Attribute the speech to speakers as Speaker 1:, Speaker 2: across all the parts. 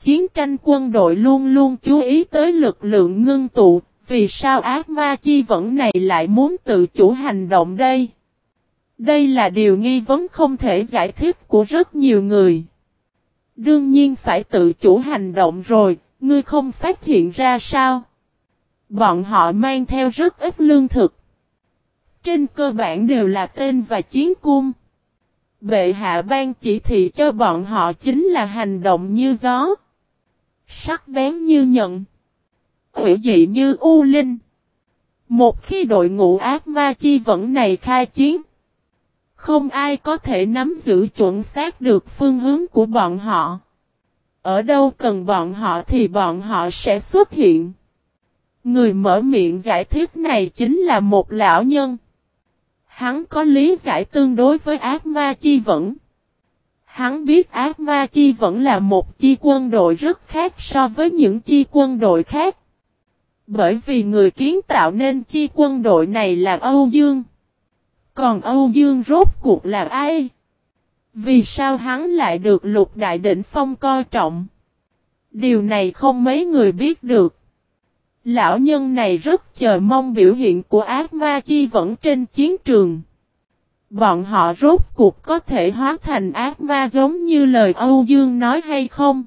Speaker 1: Chiến tranh quân đội luôn luôn chú ý tới lực lượng ngưng tụ, vì sao ác ma chi vẫn này lại muốn tự chủ hành động đây? Đây là điều nghi vấn không thể giải thích của rất nhiều người. Đương nhiên phải tự chủ hành động rồi, ngươi không phát hiện ra sao? Bọn họ mang theo rất ít lương thực. Trên cơ bản đều là tên và chiến cung. Bệ hạ ban chỉ thị cho bọn họ chính là hành động như gió. Sắc bén như nhận. Hữu dị như u linh. Một khi đội ngũ ác ma chi vẫn này khai chiến. Không ai có thể nắm giữ chuẩn xác được phương hướng của bọn họ. Ở đâu cần bọn họ thì bọn họ sẽ xuất hiện. Người mở miệng giải thích này chính là một lão nhân. Hắn có lý giải tương đối với ác ma chi vẫn. Hắn biết ác ma chi vẫn là một chi quân đội rất khác so với những chi quân đội khác. Bởi vì người kiến tạo nên chi quân đội này là Âu Dương. Còn Âu Dương rốt cuộc là ai? Vì sao hắn lại được lục đại đỉnh phong coi trọng? Điều này không mấy người biết được. Lão nhân này rất chờ mong biểu hiện của ác ma chi vẫn trên chiến trường. Bọn họ rốt cuộc có thể hóa thành ác ma giống như lời Âu Dương nói hay không?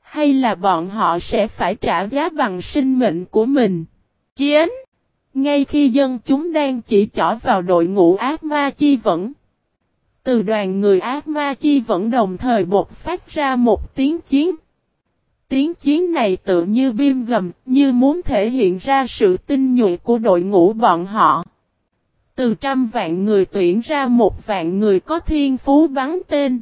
Speaker 1: Hay là bọn họ sẽ phải trả giá bằng sinh mệnh của mình? Chiến! Ngay khi dân chúng đang chỉ trỏ vào đội ngũ ác ma chi vẫn. Từ đoàn người ác ma chi vẫn đồng thời bột phát ra một tiếng chiến. Tiếng chiến này tự như bim gầm, như muốn thể hiện ra sự tinh nhuệ của đội ngũ bọn họ. Từ trăm vạn người tuyển ra một vạn người có thiên phú bắn tên.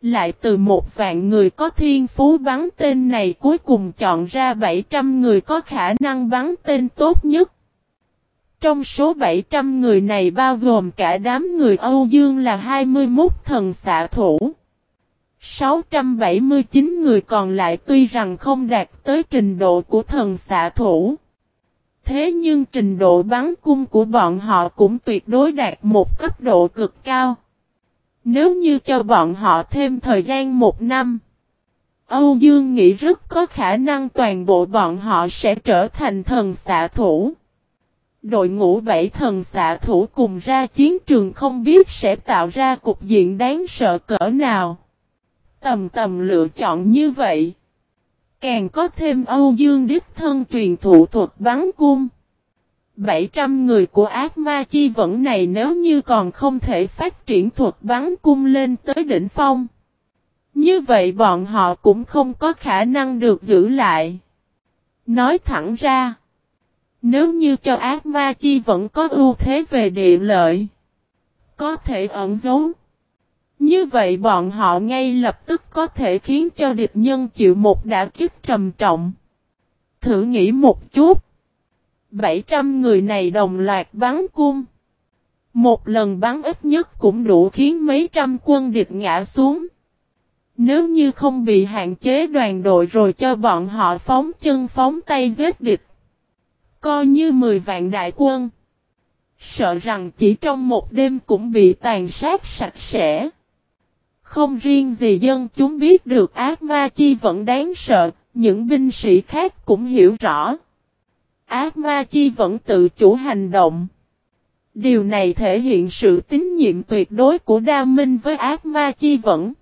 Speaker 1: Lại từ một vạn người có thiên phú bắn tên này cuối cùng chọn ra 700 người có khả năng bắn tên tốt nhất. Trong số 700 người này bao gồm cả đám người Âu Dương là 21 thần xạ thủ. 679 người còn lại tuy rằng không đạt tới trình độ của thần xạ thủ. Thế nhưng trình độ bắn cung của bọn họ cũng tuyệt đối đạt một cấp độ cực cao. Nếu như cho bọn họ thêm thời gian một năm, Âu Dương nghĩ rất có khả năng toàn bộ bọn họ sẽ trở thành thần xạ thủ. Đội ngũ bảy thần xạ thủ cùng ra chiến trường không biết sẽ tạo ra cục diện đáng sợ cỡ nào. Tầm tầm lựa chọn như vậy. Càng có thêm Âu Dương Đích Thân truyền thụ thuật bắn cung. 700 người của ác ma chi vẫn này nếu như còn không thể phát triển thuật bắn cung lên tới đỉnh phong. Như vậy bọn họ cũng không có khả năng được giữ lại. Nói thẳng ra. Nếu như cho ác ma chi vẫn có ưu thế về địa lợi. Có thể ẩn giấu. Như vậy bọn họ ngay lập tức có thể khiến cho địch nhân chịu một đả kích trầm trọng. Thử nghĩ một chút. 700 người này đồng loạt bắn cung. Một lần bắn ít nhất cũng đủ khiến mấy trăm quân địch ngã xuống. Nếu như không bị hạn chế đoàn đội rồi cho bọn họ phóng chân phóng tay giết địch. Coi như 10 vạn đại quân. Sợ rằng chỉ trong một đêm cũng bị tàn sát sạch sẽ. Không riêng gì dân chúng biết được ác ma chi vẫn đáng sợ, những binh sĩ khác cũng hiểu rõ. Ác ma chi vẫn tự chủ hành động. Điều này thể hiện sự tín nhiệm tuyệt đối của Đa Minh với ác ma chi vẫn.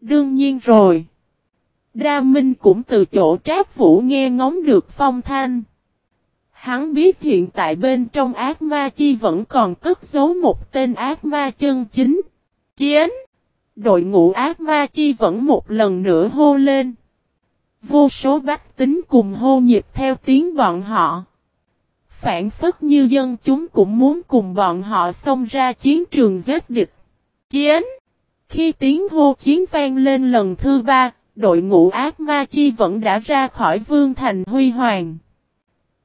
Speaker 1: Đương nhiên rồi. Đa Minh cũng từ chỗ trác vũ nghe ngóng được phong thanh. Hắn biết hiện tại bên trong ác ma chi vẫn còn cất giấu một tên ác ma chân chính. Chiến! Đội ngũ ác ma chi vẫn một lần nữa hô lên. Vô số bách tính cùng hô nhịp theo tiếng bọn họ. Phản phất như dân chúng cũng muốn cùng bọn họ xông ra chiến trường giết địch. Chiến! Khi tiếng hô chiến vang lên lần thứ ba, đội ngũ ác ma chi vẫn đã ra khỏi vương thành huy hoàng.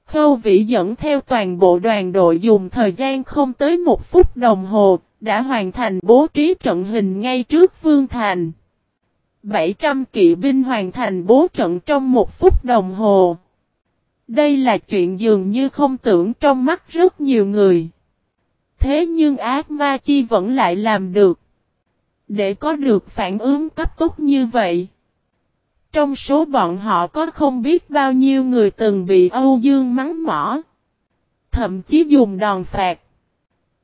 Speaker 1: Khâu vĩ dẫn theo toàn bộ đoàn đội dùng thời gian không tới một phút đồng hồ, đã hoàn thành bố trí trận hình ngay trước Vương Thành. 700 kỵ binh hoàn thành bố trận trong một phút đồng hồ. Đây là chuyện dường như không tưởng trong mắt rất nhiều người. Thế nhưng ác ma chi vẫn lại làm được. Để có được phản ứng cấp tốc như vậy. Trong số bọn họ có không biết bao nhiêu người từng bị Âu Dương mắng mỏ. Thậm chí dùng đòn phạt.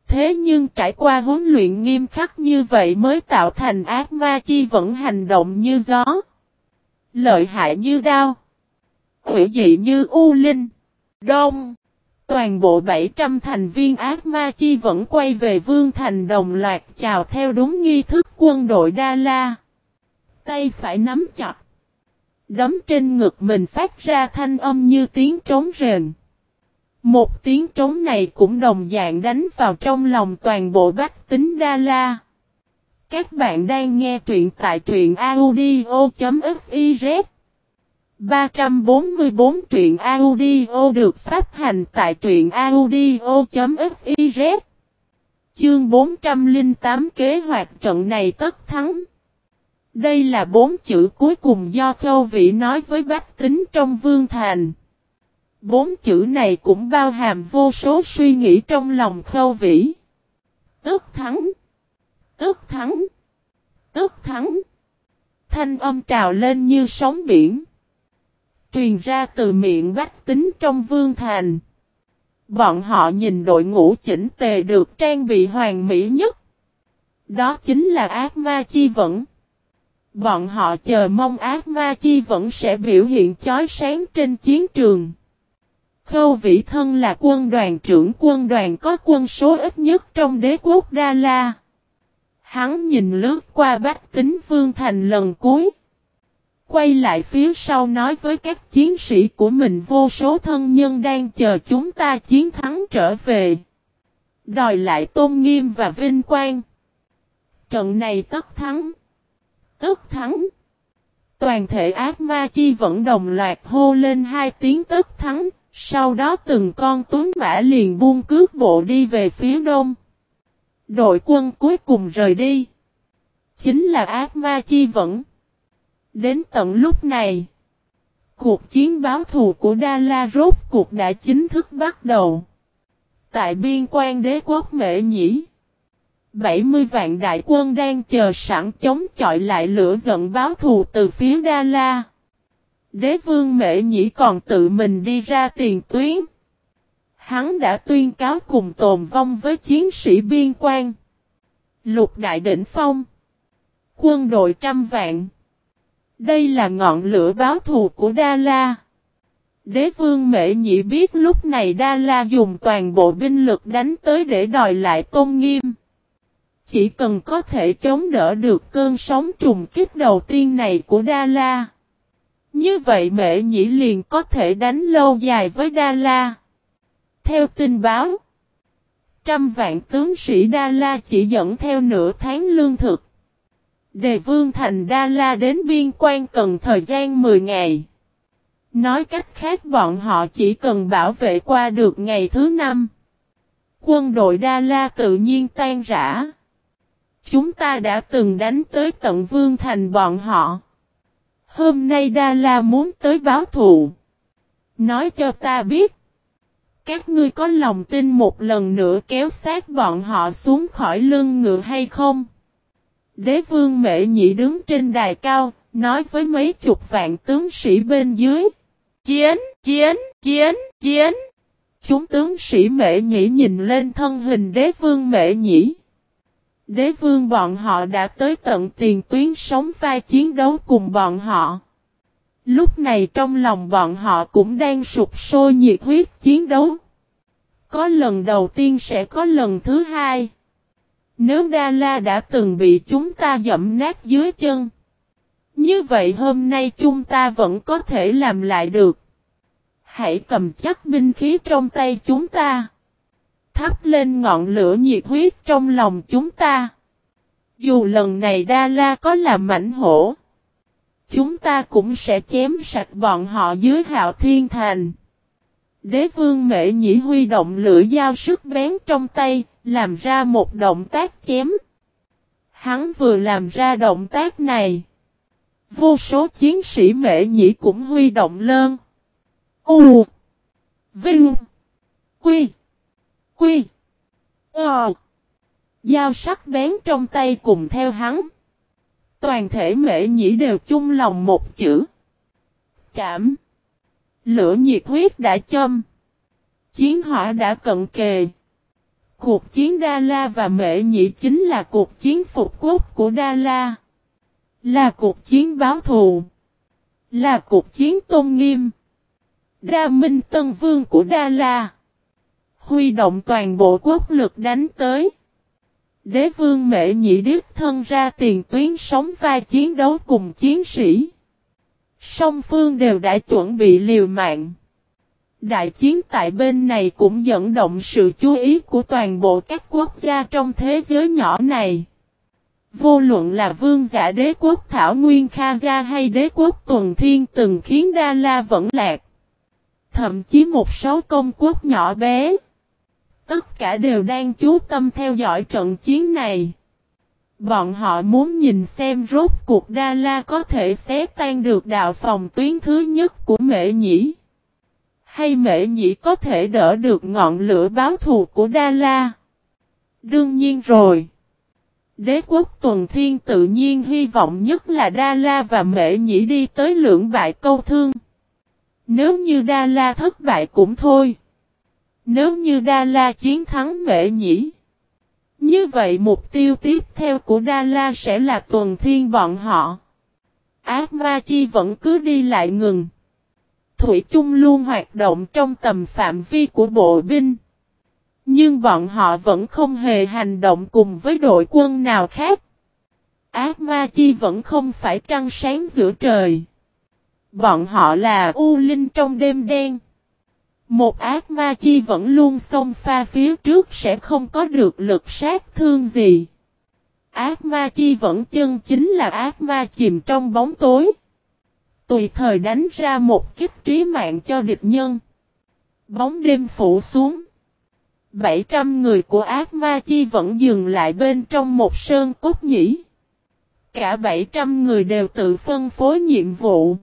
Speaker 1: Thế nhưng trải qua huấn luyện nghiêm khắc như vậy mới tạo thành ác ma chi vẫn hành động như gió. Lợi hại như đao. Hữu dị như u linh. Đông. Toàn bộ 700 thành viên ác ma chi vẫn quay về Vương Thành đồng loạt chào theo đúng nghi thức quân đội Đa La. Tay phải nắm chặt. Đấm trên ngực mình phát ra thanh âm như tiếng trống rền. Một tiếng trống này cũng đồng dạng đánh vào trong lòng toàn bộ bách tính Đa La. Các bạn đang nghe truyện tại truyện audio.fiz 344 truyện audio được phát hành tại truyện audio.fiz Chương 408 kế hoạch trận này tất thắng Đây là bốn chữ cuối cùng do Khâu Vĩ nói với bách tính trong Vương Thành. Bốn chữ này cũng bao hàm vô số suy nghĩ trong lòng Khâu Vĩ. Tức thắng Tức thắng Tức thắng Thanh âm trào lên như sóng biển, truyền ra từ miệng bách tính trong vương thành. Bọn họ nhìn đội ngũ chỉnh tề được trang bị hoàn mỹ nhất. Đó chính là ác ma chi vẫn. Bọn họ chờ mong ác ma chi vẫn sẽ biểu hiện chói sáng trên chiến trường. Khâu vĩ thân là quân đoàn trưởng quân đoàn có quân số ít nhất trong đế quốc Đa La. Hắn nhìn lướt qua bách tính vương thành lần cuối. Quay lại phía sau nói với các chiến sĩ của mình vô số thân nhân đang chờ chúng ta chiến thắng trở về. Đòi lại tôn nghiêm và vinh quang. Trận này tất thắng. Tất thắng. Toàn thể ác ma chi vẫn đồng loạt hô lên hai tiếng tất thắng. Sau đó từng con tuấn mã liền buông cước bộ đi về phía đông. Đội quân cuối cùng rời đi. Chính là ác ma chi vẫn. Đến tận lúc này, cuộc chiến báo thù của Đa La rốt cuộc đã chính thức bắt đầu. Tại biên quan đế quốc Mễ Nhĩ, 70 vạn đại quân đang chờ sẵn chống chọi lại lửa giận báo thù từ phía Đa La. Đế vương Mễ Nhĩ còn tự mình đi ra tiền tuyến. Hắn đã tuyên cáo cùng tồn vong với chiến sĩ biên quan. Lục Đại Đỉnh Phong Quân đội trăm vạn đây là ngọn lửa báo thù của Đa La. Đế vương Mễ Nhị biết lúc này Đa La dùng toàn bộ binh lực đánh tới để đòi lại tôn nghiêm. Chỉ cần có thể chống đỡ được cơn sóng trùng kích đầu tiên này của Đa La. Như vậy Mễ Nhĩ liền có thể đánh lâu dài với Đa La. Theo tin báo, trăm vạn tướng sĩ Đa La chỉ dẫn theo nửa tháng lương thực. Đề vương thành Đa La đến biên quan cần thời gian 10 ngày. Nói cách khác bọn họ chỉ cần bảo vệ qua được ngày thứ năm. Quân đội Đa La tự nhiên tan rã. Chúng ta đã từng đánh tới tận vương thành bọn họ. Hôm nay Đa La muốn tới báo thù. Nói cho ta biết. Các ngươi có lòng tin một lần nữa kéo sát bọn họ xuống khỏi lưng ngựa hay không? Đế vương mệ nhị đứng trên đài cao, nói với mấy chục vạn tướng sĩ bên dưới. Chiến, chiến, chiến, chiến. Chúng tướng sĩ mệ nhị nhìn lên thân hình đế vương mệ nhị. Đế vương bọn họ đã tới tận tiền tuyến sống vai chiến đấu cùng bọn họ. Lúc này trong lòng bọn họ cũng đang sụp sôi nhiệt huyết chiến đấu. Có lần đầu tiên sẽ có lần thứ hai. Nếu Đa La đã từng bị chúng ta dẫm nát dưới chân. Như vậy hôm nay chúng ta vẫn có thể làm lại được. Hãy cầm chắc binh khí trong tay chúng ta. Thắp lên ngọn lửa nhiệt huyết trong lòng chúng ta. Dù lần này Đa La có làm mảnh hổ. Chúng ta cũng sẽ chém sạch bọn họ dưới hạo thiên thành. Đế vương mệ nhĩ huy động lửa dao sức bén trong tay, làm ra một động tác chém. Hắn vừa làm ra động tác này. Vô số chiến sĩ mệ nhĩ cũng huy động lơn. U. Vinh. Quy. Quy. Ờ. Dao sắc bén trong tay cùng theo hắn. Toàn thể mễ nhĩ đều chung lòng một chữ. trảm. Lửa nhiệt huyết đã châm. Chiến hỏa đã cận kề. Cuộc chiến Đa La và Mệ Nhĩ chính là cuộc chiến phục quốc của Đa La. Là cuộc chiến báo thù. Là cuộc chiến tôn nghiêm. Đa Minh Tân Vương của Đa La. Huy động toàn bộ quốc lực đánh tới. Đế vương mệ nhị điết thân ra tiền tuyến sống vai chiến đấu cùng chiến sĩ. Song phương đều đã chuẩn bị liều mạng. Đại chiến tại bên này cũng dẫn động sự chú ý của toàn bộ các quốc gia trong thế giới nhỏ này. Vô luận là vương giả đế quốc Thảo Nguyên Kha Gia hay đế quốc Tuần Thiên từng khiến Đa La vẫn lạc. Thậm chí một số công quốc nhỏ bé. Tất cả đều đang chú tâm theo dõi trận chiến này. Bọn họ muốn nhìn xem rốt cuộc Đa La có thể xé tan được đạo phòng tuyến thứ nhất của Mễ nhĩ. Hay Mễ nhĩ có thể đỡ được ngọn lửa báo thù của Đa La. Đương nhiên rồi. Đế quốc tuần thiên tự nhiên hy vọng nhất là Đa La và Mễ nhĩ đi tới lưỡng bại câu thương. Nếu như Đa La thất bại cũng thôi. Nếu như Đa La chiến thắng Mễ nhĩ. Như vậy mục tiêu tiếp theo của Đa La sẽ là tuần thiên bọn họ. Ác ma chi vẫn cứ đi lại ngừng. Thủy chung luôn hoạt động trong tầm phạm vi của bộ binh. Nhưng bọn họ vẫn không hề hành động cùng với đội quân nào khác. Ác ma chi vẫn không phải trăng sáng giữa trời. Bọn họ là U Linh trong đêm đen. Một ác ma chi vẫn luôn xông pha phía trước sẽ không có được lực sát thương gì. Ác ma chi vẫn chân chính là ác ma chìm trong bóng tối. Tùy thời đánh ra một kích trí mạng cho địch nhân. Bóng đêm phủ xuống. 700 người của ác ma chi vẫn dừng lại bên trong một sơn cốt nhĩ. Cả 700 người đều tự phân phối nhiệm vụ.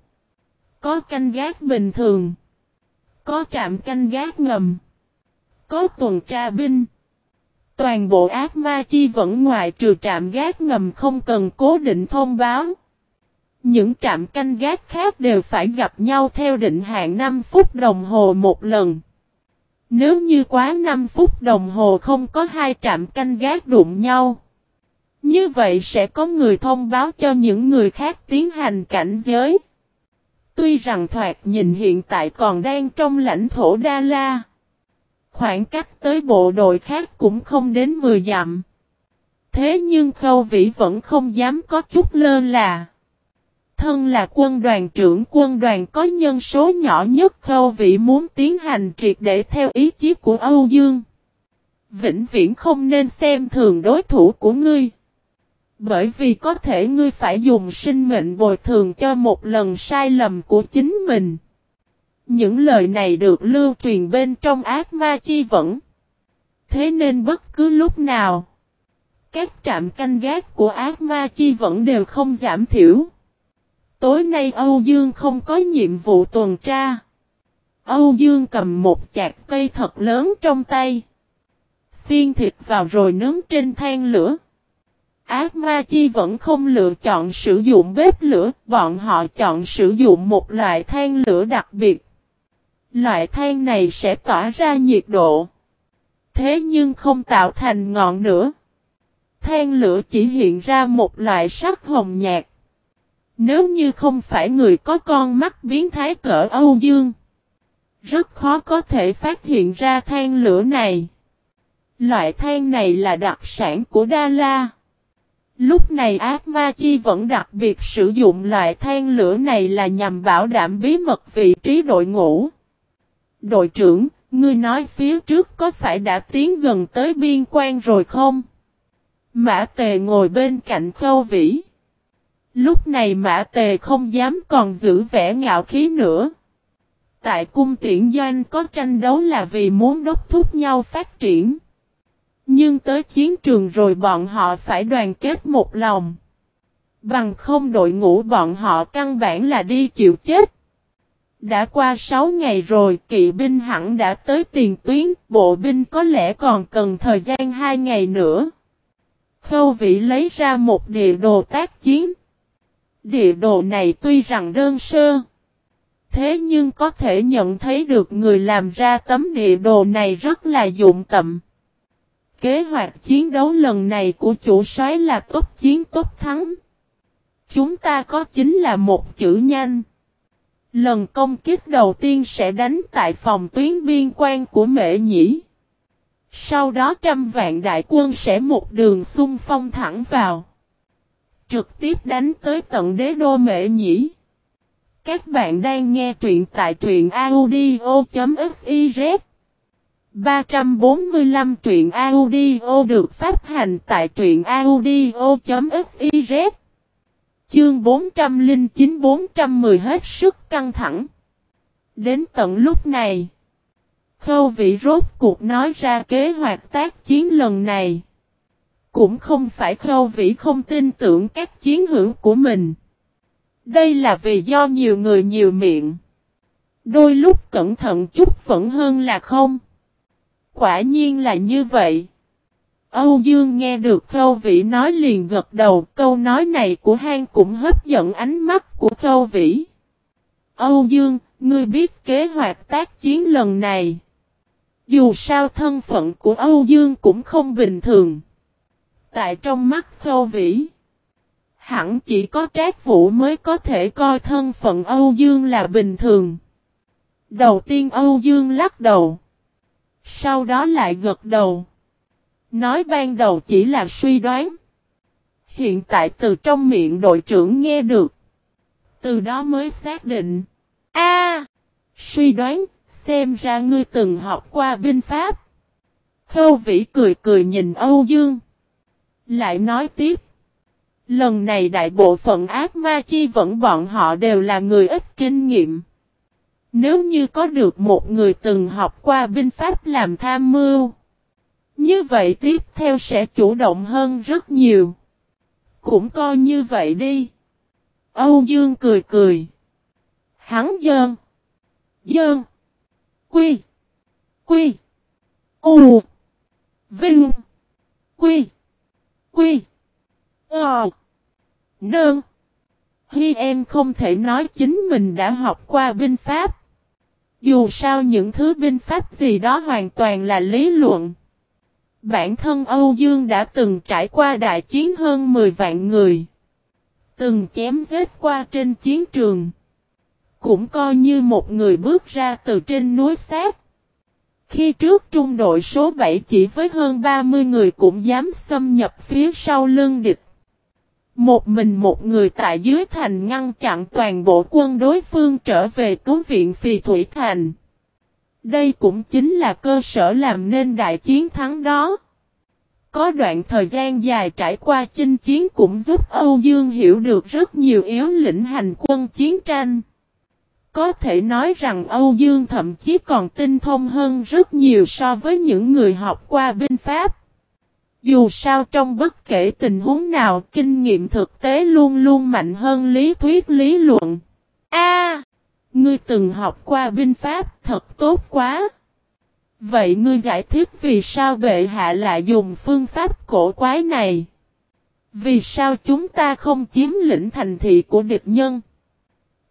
Speaker 1: Có canh gác bình thường. Có trạm canh gác ngầm. Có tuần tra binh. Toàn bộ ác ma chi vẫn ngoài trừ trạm gác ngầm không cần cố định thông báo. Những trạm canh gác khác đều phải gặp nhau theo định hạn 5 phút đồng hồ một lần. Nếu như quá 5 phút đồng hồ không có hai trạm canh gác đụng nhau. Như vậy sẽ có người thông báo cho những người khác tiến hành cảnh giới. Tuy rằng thoạt nhìn hiện tại còn đang trong lãnh thổ Đa La. Khoảng cách tới bộ đội khác cũng không đến 10 dặm. Thế nhưng Khâu Vĩ vẫn không dám có chút lơ là. Thân là quân đoàn trưởng, quân đoàn có nhân số nhỏ nhất, Khâu Vĩ muốn tiến hành triệt để theo ý chí của Âu Dương. Vĩnh viễn không nên xem thường đối thủ của ngươi. Bởi vì có thể ngươi phải dùng sinh mệnh bồi thường cho một lần sai lầm của chính mình. Những lời này được lưu truyền bên trong ác ma chi vẫn. Thế nên bất cứ lúc nào, các trạm canh gác của ác ma chi vẫn đều không giảm thiểu. Tối nay Âu Dương không có nhiệm vụ tuần tra. Âu Dương cầm một chạc cây thật lớn trong tay. Xiên thịt vào rồi nướng trên than lửa. Ác ma chi vẫn không lựa chọn sử dụng bếp lửa, bọn họ chọn sử dụng một loại than lửa đặc biệt. Loại than này sẽ tỏa ra nhiệt độ. Thế nhưng không tạo thành ngọn lửa. Than lửa chỉ hiện ra một loại sắc hồng nhạt. Nếu như không phải người có con mắt biến thái cỡ Âu Dương. Rất khó có thể phát hiện ra than lửa này. Loại than này là đặc sản của Đa La. Lúc này ác ma chi vẫn đặc biệt sử dụng loại than lửa này là nhằm bảo đảm bí mật vị trí đội ngũ. Đội trưởng, ngươi nói phía trước có phải đã tiến gần tới biên quan rồi không? Mã tề ngồi bên cạnh khâu vĩ. Lúc này mã tề không dám còn giữ vẻ ngạo khí nữa. Tại cung tiễn doanh có tranh đấu là vì muốn đốc thúc nhau phát triển. Nhưng tới chiến trường rồi bọn họ phải đoàn kết một lòng. Bằng không đội ngũ bọn họ căn bản là đi chịu chết. Đã qua 6 ngày rồi, kỵ binh hẳn đã tới tiền tuyến, bộ binh có lẽ còn cần thời gian 2 ngày nữa. Khâu vị lấy ra một địa đồ tác chiến. Địa đồ này tuy rằng đơn sơ, Thế nhưng có thể nhận thấy được người làm ra tấm địa đồ này rất là dụng tậm. Kế hoạch chiến đấu lần này của chủ soái là tốt chiến tốt thắng. Chúng ta có chính là một chữ nhanh. Lần công kích đầu tiên sẽ đánh tại phòng tuyến biên quan của Mễ Nhĩ. Sau đó trăm vạn đại quân sẽ một đường xung phong thẳng vào. Trực tiếp đánh tới tận đế đô Mễ Nhĩ. Các bạn đang nghe truyện tại truyện audio.fif 345 truyện audio được phát hành tại truyện audio.fiz Chương 409-410 hết sức căng thẳng. Đến tận lúc này, Khâu vị rốt cuộc nói ra kế hoạch tác chiến lần này. Cũng không phải khâu vĩ không tin tưởng các chiến hữu của mình. Đây là vì do nhiều người nhiều miệng. Đôi lúc cẩn thận chút vẫn hơn là không. Quả nhiên là như vậy. Âu Dương nghe được Khâu Vĩ nói liền gật đầu, câu nói này của Hang cũng hấp dẫn ánh mắt của Khâu Vĩ. Âu Dương, ngươi biết kế hoạch tác chiến lần này. Dù sao thân phận của Âu Dương cũng không bình thường. Tại trong mắt Khâu Vĩ, hẳn chỉ có Trác Vũ mới có thể coi thân phận Âu Dương là bình thường. Đầu tiên Âu Dương lắc đầu. Sau đó lại gật đầu. Nói ban đầu chỉ là suy đoán. Hiện tại từ trong miệng đội trưởng nghe được. Từ đó mới xác định. A, Suy đoán, xem ra ngươi từng học qua binh pháp. Khâu vĩ cười cười nhìn Âu Dương. Lại nói tiếp. Lần này đại bộ phận ác ma chi vẫn bọn họ đều là người ít kinh nghiệm. Nếu như có được một người từng học qua binh pháp làm tham mưu. Như vậy tiếp theo sẽ chủ động hơn rất nhiều. Cũng coi như vậy đi. Âu Dương cười cười. Hắn dơn. Dơn. Quy. Quy. U. Vinh. Quy. Quy. Ờ. Nương. Hi em không thể nói chính mình đã học qua binh pháp. Dù sao những thứ binh pháp gì đó hoàn toàn là lý luận. Bản thân Âu Dương đã từng trải qua đại chiến hơn 10 vạn người. Từng chém giết qua trên chiến trường. Cũng coi như một người bước ra từ trên núi sát. Khi trước trung đội số 7 chỉ với hơn 30 người cũng dám xâm nhập phía sau lưng địch. Một mình một người tại dưới thành ngăn chặn toàn bộ quân đối phương trở về cứu viện Phì Thủy Thành. Đây cũng chính là cơ sở làm nên đại chiến thắng đó. Có đoạn thời gian dài trải qua chinh chiến cũng giúp Âu Dương hiểu được rất nhiều yếu lĩnh hành quân chiến tranh. Có thể nói rằng Âu Dương thậm chí còn tinh thông hơn rất nhiều so với những người học qua binh pháp. Dù sao trong bất kể tình huống nào, kinh nghiệm thực tế luôn luôn mạnh hơn lý thuyết lý luận. A, ngươi từng học qua binh pháp, thật tốt quá. Vậy ngươi giải thích vì sao bệ hạ lại dùng phương pháp cổ quái này? Vì sao chúng ta không chiếm lĩnh thành thị của địch nhân?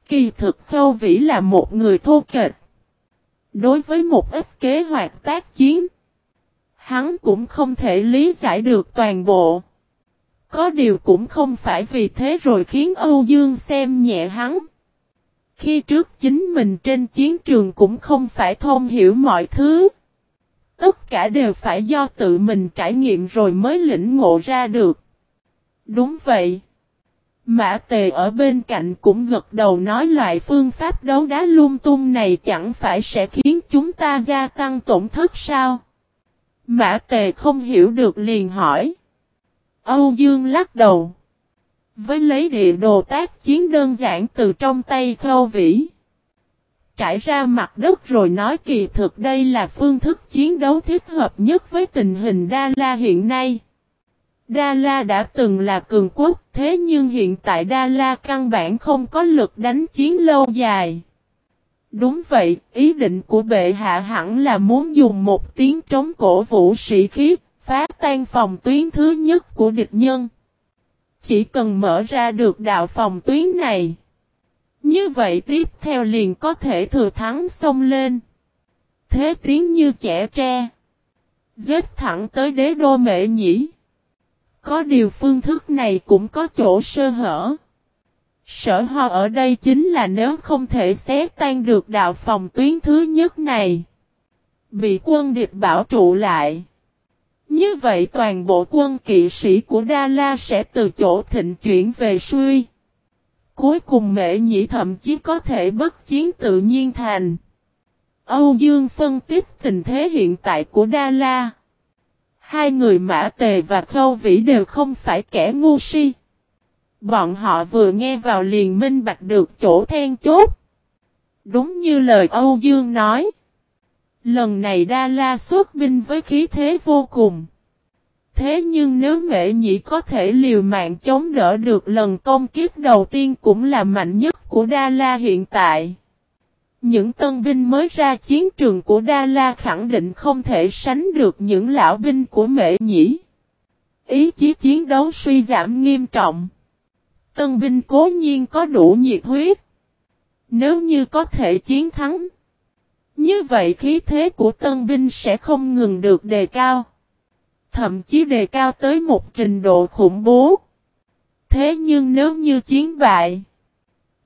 Speaker 1: Kỳ thực khâu vĩ là một người thô kệch. Đối với một ít kế hoạch tác chiến, hắn cũng không thể lý giải được toàn bộ. Có điều cũng không phải vì thế rồi khiến Âu Dương xem nhẹ hắn. Khi trước chính mình trên chiến trường cũng không phải thông hiểu mọi thứ. Tất cả đều phải do tự mình trải nghiệm rồi mới lĩnh ngộ ra được. Đúng vậy. Mã tề ở bên cạnh cũng gật đầu nói loại phương pháp đấu đá lung tung này chẳng phải sẽ khiến chúng ta gia tăng tổn thất sao? Mã tề không hiểu được liền hỏi. Âu Dương lắc đầu. Với lấy địa đồ tác chiến đơn giản từ trong tay khâu vĩ. Trải ra mặt đất rồi nói kỳ thực đây là phương thức chiến đấu thích hợp nhất với tình hình Đa La hiện nay. Đa La đã từng là cường quốc, thế nhưng hiện tại Đa La căn bản không có lực đánh chiến lâu dài. Đúng vậy, ý định của bệ hạ hẳn là muốn dùng một tiếng trống cổ vũ sĩ khí, phá tan phòng tuyến thứ nhất của địch nhân. Chỉ cần mở ra được đạo phòng tuyến này, Như vậy tiếp theo liền có thể thừa thắng xông lên. Thế tiến như trẻ tre. Giết thẳng tới đế đô mệ nhĩ. Có điều phương thức này cũng có chỗ sơ hở. Sở ho ở đây chính là nếu không thể xé tan được đạo phòng tuyến thứ nhất này. Bị quân địch bảo trụ lại. Như vậy toàn bộ quân kỵ sĩ của Đa La sẽ từ chỗ thịnh chuyển về suy. Cuối cùng mẹ nhị thậm chí có thể bất chiến tự nhiên thành. Âu Dương phân tích tình thế hiện tại của Đa La. Hai người Mã Tề và Khâu Vĩ đều không phải kẻ ngu si. Bọn họ vừa nghe vào liền minh bạch được chỗ then chốt. Đúng như lời Âu Dương nói. Lần này Đa La xuất binh với khí thế vô cùng. Thế nhưng nếu Mễ Nhĩ có thể liều mạng chống đỡ được lần công kiếp đầu tiên cũng là mạnh nhất của Đa La hiện tại. Những tân binh mới ra chiến trường của Đa La khẳng định không thể sánh được những lão binh của Mễ nhĩ. Ý chí chiến đấu suy giảm nghiêm trọng. Tân binh cố nhiên có đủ nhiệt huyết. Nếu như có thể chiến thắng. Như vậy khí thế của tân binh sẽ không ngừng được đề cao. Thậm chí đề cao tới một trình độ khủng bố. Thế nhưng nếu như chiến bại.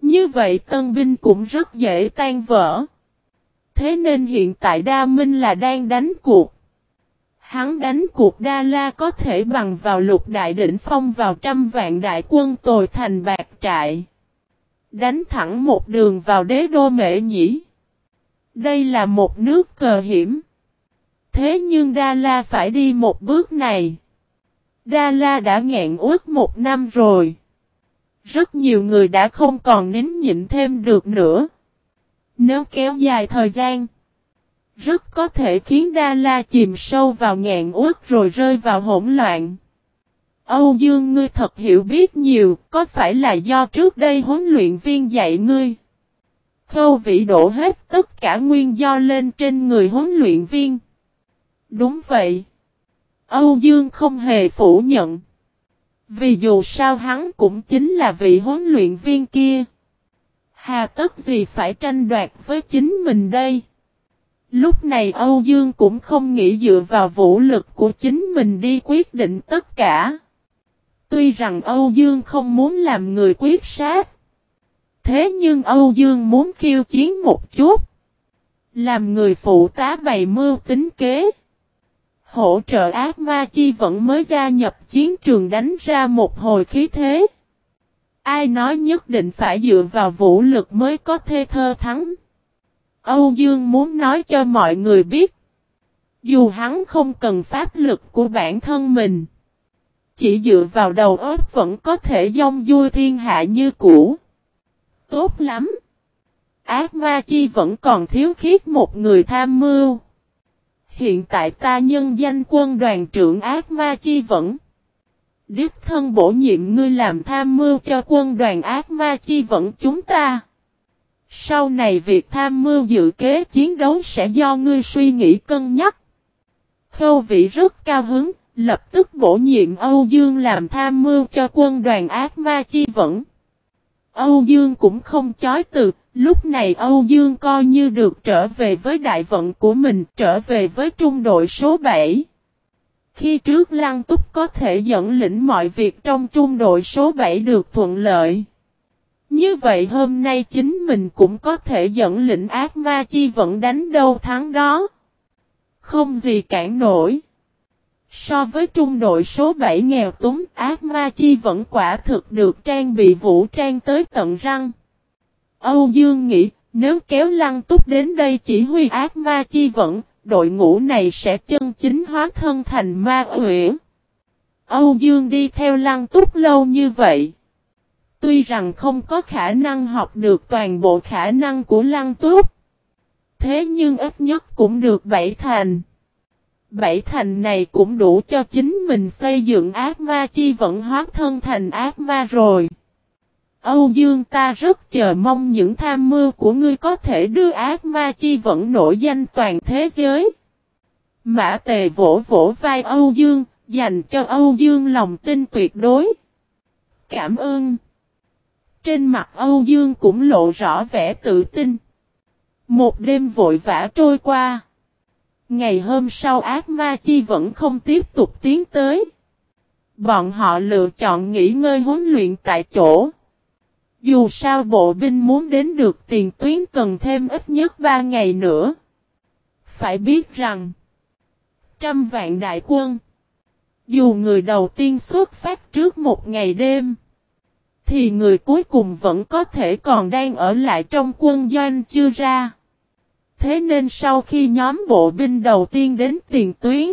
Speaker 1: Như vậy tân binh cũng rất dễ tan vỡ. Thế nên hiện tại Đa Minh là đang đánh cuộc. Hắn đánh cuộc Đa La có thể bằng vào lục đại đỉnh phong vào trăm vạn đại quân tồi thành bạc trại. Đánh thẳng một đường vào đế đô mệ nhĩ. Đây là một nước cờ hiểm. Thế nhưng Đa La phải đi một bước này. Đa La đã nghẹn ước một năm rồi. Rất nhiều người đã không còn nín nhịn thêm được nữa. Nếu kéo dài thời gian, rất có thể khiến Đa La chìm sâu vào ngàn uất rồi rơi vào hỗn loạn. Âu Dương ngươi thật hiểu biết nhiều, có phải là do trước đây huấn luyện viên dạy ngươi? Khâu vĩ đổ hết tất cả nguyên do lên trên người huấn luyện viên. Đúng vậy. Âu Dương không hề phủ nhận. Vì dù sao hắn cũng chính là vị huấn luyện viên kia. Hà tất gì phải tranh đoạt với chính mình đây? Lúc này Âu Dương cũng không nghĩ dựa vào vũ lực của chính mình đi quyết định tất cả. Tuy rằng Âu Dương không muốn làm người quyết sát. Thế nhưng Âu Dương muốn khiêu chiến một chút. Làm người phụ tá bày mưu tính kế. Hỗ trợ ác ma chi vẫn mới gia nhập chiến trường đánh ra một hồi khí thế. Ai nói nhất định phải dựa vào vũ lực mới có thể thơ thắng. Âu Dương muốn nói cho mọi người biết. Dù hắn không cần pháp lực của bản thân mình. Chỉ dựa vào đầu óc vẫn có thể dông vui thiên hạ như cũ. Tốt lắm. Ác ma chi vẫn còn thiếu khiết một người tham mưu. Hiện tại ta nhân danh quân đoàn trưởng ác ma chi vẫn. Đức thân bổ nhiệm ngươi làm tham mưu cho quân đoàn ác ma chi vẫn chúng ta. Sau này việc tham mưu dự kế chiến đấu sẽ do ngươi suy nghĩ cân nhắc. Khâu vị rất cao hứng, lập tức bổ nhiệm Âu Dương làm tham mưu cho quân đoàn ác ma chi vẫn. Âu Dương cũng không chối từ, lúc này Âu Dương coi như được trở về với đại vận của mình, trở về với trung đội số 7. Khi trước Lăng Túc có thể dẫn lĩnh mọi việc trong trung đội số 7 được thuận lợi. Như vậy hôm nay chính mình cũng có thể dẫn lĩnh ác ma chi vẫn đánh đâu thắng đó. Không gì cản nổi. So với trung đội số 7 nghèo túng ác ma chi vẫn quả thực được trang bị vũ trang tới tận răng. Âu Dương nghĩ nếu kéo lăng túc đến đây chỉ huy ác ma chi vẫn, đội ngũ này sẽ chân chính hóa thân thành ma uyển. Âu Dương đi theo lăng túc lâu như vậy. Tuy rằng không có khả năng học được toàn bộ khả năng của lăng túc. Thế nhưng ít nhất cũng được bảy thành. Bảy thành này cũng đủ cho chính mình xây dựng ác ma chi vận hóa thân thành ác ma rồi. Âu Dương ta rất chờ mong những tham mưu của ngươi có thể đưa ác ma chi vận nổi danh toàn thế giới. Mã tề vỗ vỗ vai Âu Dương, dành cho Âu Dương lòng tin tuyệt đối. Cảm ơn. Trên mặt Âu Dương cũng lộ rõ vẻ tự tin. Một đêm vội vã trôi qua. Ngày hôm sau ác ma chi vẫn không tiếp tục tiến tới. Bọn họ lựa chọn nghỉ ngơi huấn luyện tại chỗ. Dù sao bộ binh muốn đến được tiền tuyến cần thêm ít nhất 3 ngày nữa. Phải biết rằng, trăm vạn đại quân, dù người đầu tiên xuất phát trước một ngày đêm, thì người cuối cùng vẫn có thể còn đang ở lại trong quân doanh chưa ra. Thế nên sau khi nhóm bộ binh đầu tiên đến tiền tuyến,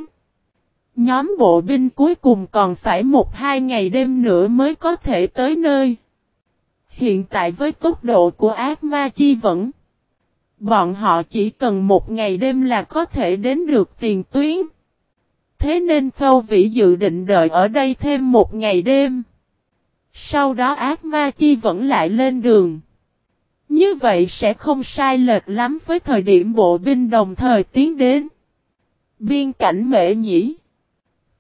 Speaker 1: nhóm bộ binh cuối cùng còn phải một hai ngày đêm nữa mới có thể tới nơi. Hiện tại với tốc độ của ác ma chi vẫn, bọn họ chỉ cần một ngày đêm là có thể đến được tiền tuyến. Thế nên khâu vĩ dự định đợi ở đây thêm một ngày đêm. Sau đó ác ma chi vẫn lại lên đường. Như vậy sẽ không sai lệch lắm với thời điểm bộ binh đồng thời tiến đến. Biên cảnh mệ nhĩ.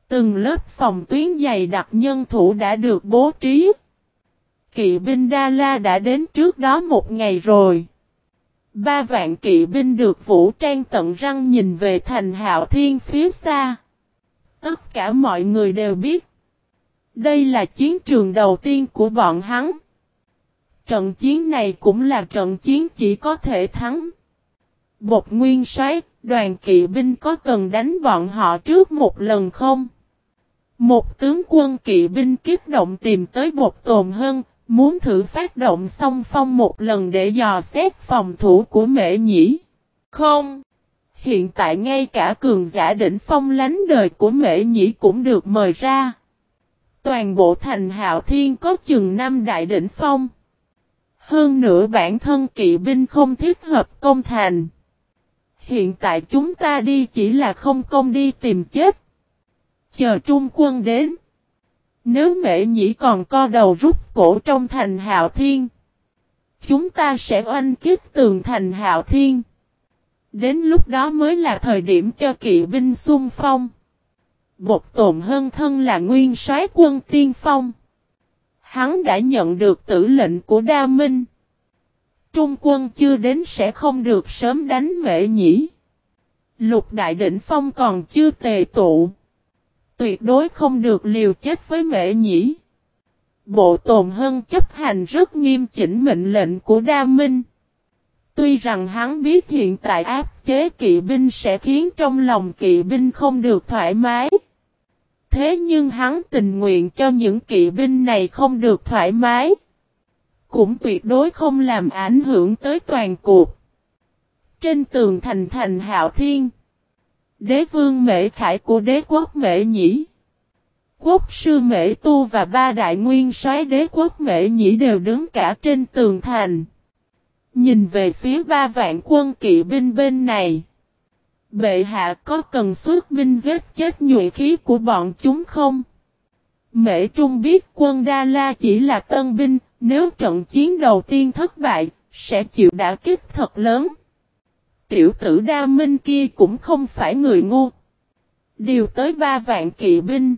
Speaker 1: Từng lớp phòng tuyến dày đặc nhân thủ đã được bố trí. Kỵ binh Đa La đã đến trước đó một ngày rồi. Ba vạn kỵ binh được vũ trang tận răng nhìn về thành hạo thiên phía xa. Tất cả mọi người đều biết. Đây là chiến trường đầu tiên của bọn hắn. Trận chiến này cũng là trận chiến chỉ có thể thắng. Bột nguyên soái, đoàn kỵ binh có cần đánh bọn họ trước một lần không? Một tướng quân kỵ binh kích động tìm tới bột tồn hơn, muốn thử phát động song phong một lần để dò xét phòng thủ của mẹ nhĩ. Không! Hiện tại ngay cả cường giả đỉnh phong lánh đời của mẹ nhĩ cũng được mời ra. Toàn bộ thành hạo thiên có chừng năm đại đỉnh phong. Hơn nữa bản thân kỵ binh không thích hợp công thành. Hiện tại chúng ta đi chỉ là không công đi tìm chết. Chờ trung quân đến. Nếu mẹ nhĩ còn co đầu rút cổ trong thành hạo thiên. Chúng ta sẽ oanh kích tường thành hạo thiên. Đến lúc đó mới là thời điểm cho kỵ binh xung phong. Bột tồn hơn thân là nguyên soái quân tiên phong. Hắn đã nhận được tử lệnh của Đa Minh. Trung quân chưa đến sẽ không được sớm đánh mệ nhỉ. Lục đại đỉnh phong còn chưa tề tụ. Tuyệt đối không được liều chết với mệ nhỉ. Bộ tồn hân chấp hành rất nghiêm chỉnh mệnh lệnh của Đa Minh. Tuy rằng hắn biết hiện tại áp chế kỵ binh sẽ khiến trong lòng kỵ binh không được thoải mái. Thế nhưng hắn tình nguyện cho những kỵ binh này không được thoải mái. Cũng tuyệt đối không làm ảnh hưởng tới toàn cuộc. Trên tường thành thành hạo thiên. Đế vương mễ khải của đế quốc mễ nhĩ. Quốc sư mễ tu và ba đại nguyên soái đế quốc mễ nhĩ đều đứng cả trên tường thành. Nhìn về phía ba vạn quân kỵ binh bên này. Bệ hạ có cần xuất binh giết chết nhuệ khí của bọn chúng không? Mễ Trung biết quân Đa La chỉ là tân binh, nếu trận chiến đầu tiên thất bại, sẽ chịu đả kích thật lớn. Tiểu tử Đa Minh kia cũng không phải người ngu. Điều tới ba vạn kỵ binh.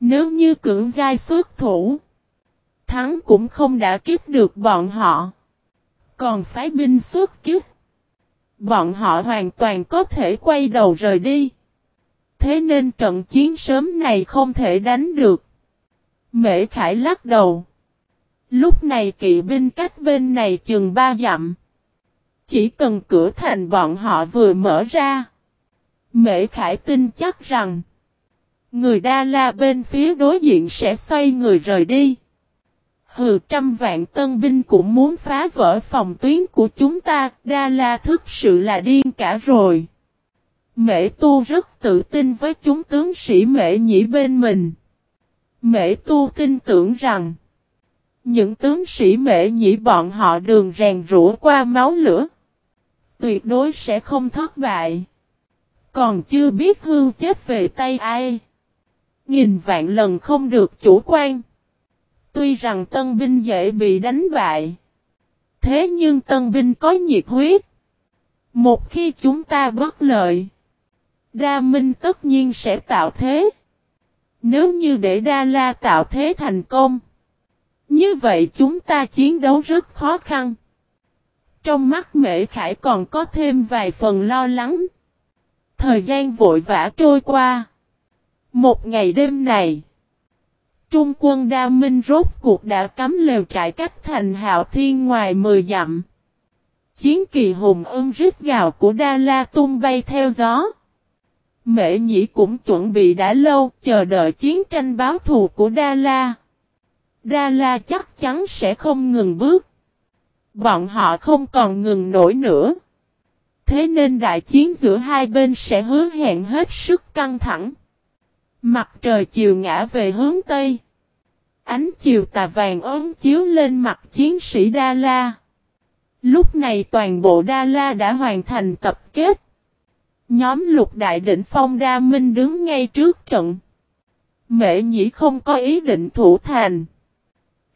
Speaker 1: Nếu như cưỡng giai xuất thủ, thắng cũng không đã kiếp được bọn họ. Còn phái binh xuất kiếp. Bọn họ hoàn toàn có thể quay đầu rời đi. Thế nên trận chiến sớm này không thể đánh được. Mễ Khải lắc đầu. Lúc này kỵ binh cách bên này chừng ba dặm. Chỉ cần cửa thành bọn họ vừa mở ra. Mễ Khải tin chắc rằng. Người Đa La bên phía đối diện sẽ xoay người rời đi. Hừ trăm vạn tân binh cũng muốn phá vỡ phòng tuyến của chúng ta, Đa La thực sự là điên cả rồi. Mễ Tu rất tự tin với chúng tướng sĩ Mễ Nhĩ bên mình. Mễ Tu tin tưởng rằng những tướng sĩ Mễ Nhĩ bọn họ đường rèn rũa qua máu lửa. Tuyệt đối sẽ không thất bại. Còn chưa biết hưu chết về tay ai. Nghìn vạn lần không được chủ quan. Tuy rằng tân binh dễ bị đánh bại. Thế nhưng tân binh có nhiệt huyết. Một khi chúng ta bất lợi. Đa Minh tất nhiên sẽ tạo thế. Nếu như để Đa La tạo thế thành công. Như vậy chúng ta chiến đấu rất khó khăn. Trong mắt Mễ Khải còn có thêm vài phần lo lắng. Thời gian vội vã trôi qua. Một ngày đêm này. Trung quân Đa Minh rốt cuộc đã cắm lều trại cách thành hạo thiên ngoài 10 dặm. Chiến kỳ hùng ưng rít gào của Đa La tung bay theo gió. Mễ Nhĩ cũng chuẩn bị đã lâu, chờ đợi chiến tranh báo thù của Đa La. Đa La chắc chắn sẽ không ngừng bước. Bọn họ không còn ngừng nổi nữa. Thế nên đại chiến giữa hai bên sẽ hứa hẹn hết sức căng thẳng. Mặt trời chiều ngã về hướng Tây. Ánh chiều tà vàng ốm chiếu lên mặt chiến sĩ Đa La. Lúc này toàn bộ Đa La đã hoàn thành tập kết. Nhóm lục đại đỉnh phong Đa Minh đứng ngay trước trận. mễ nhĩ không có ý định thủ thành.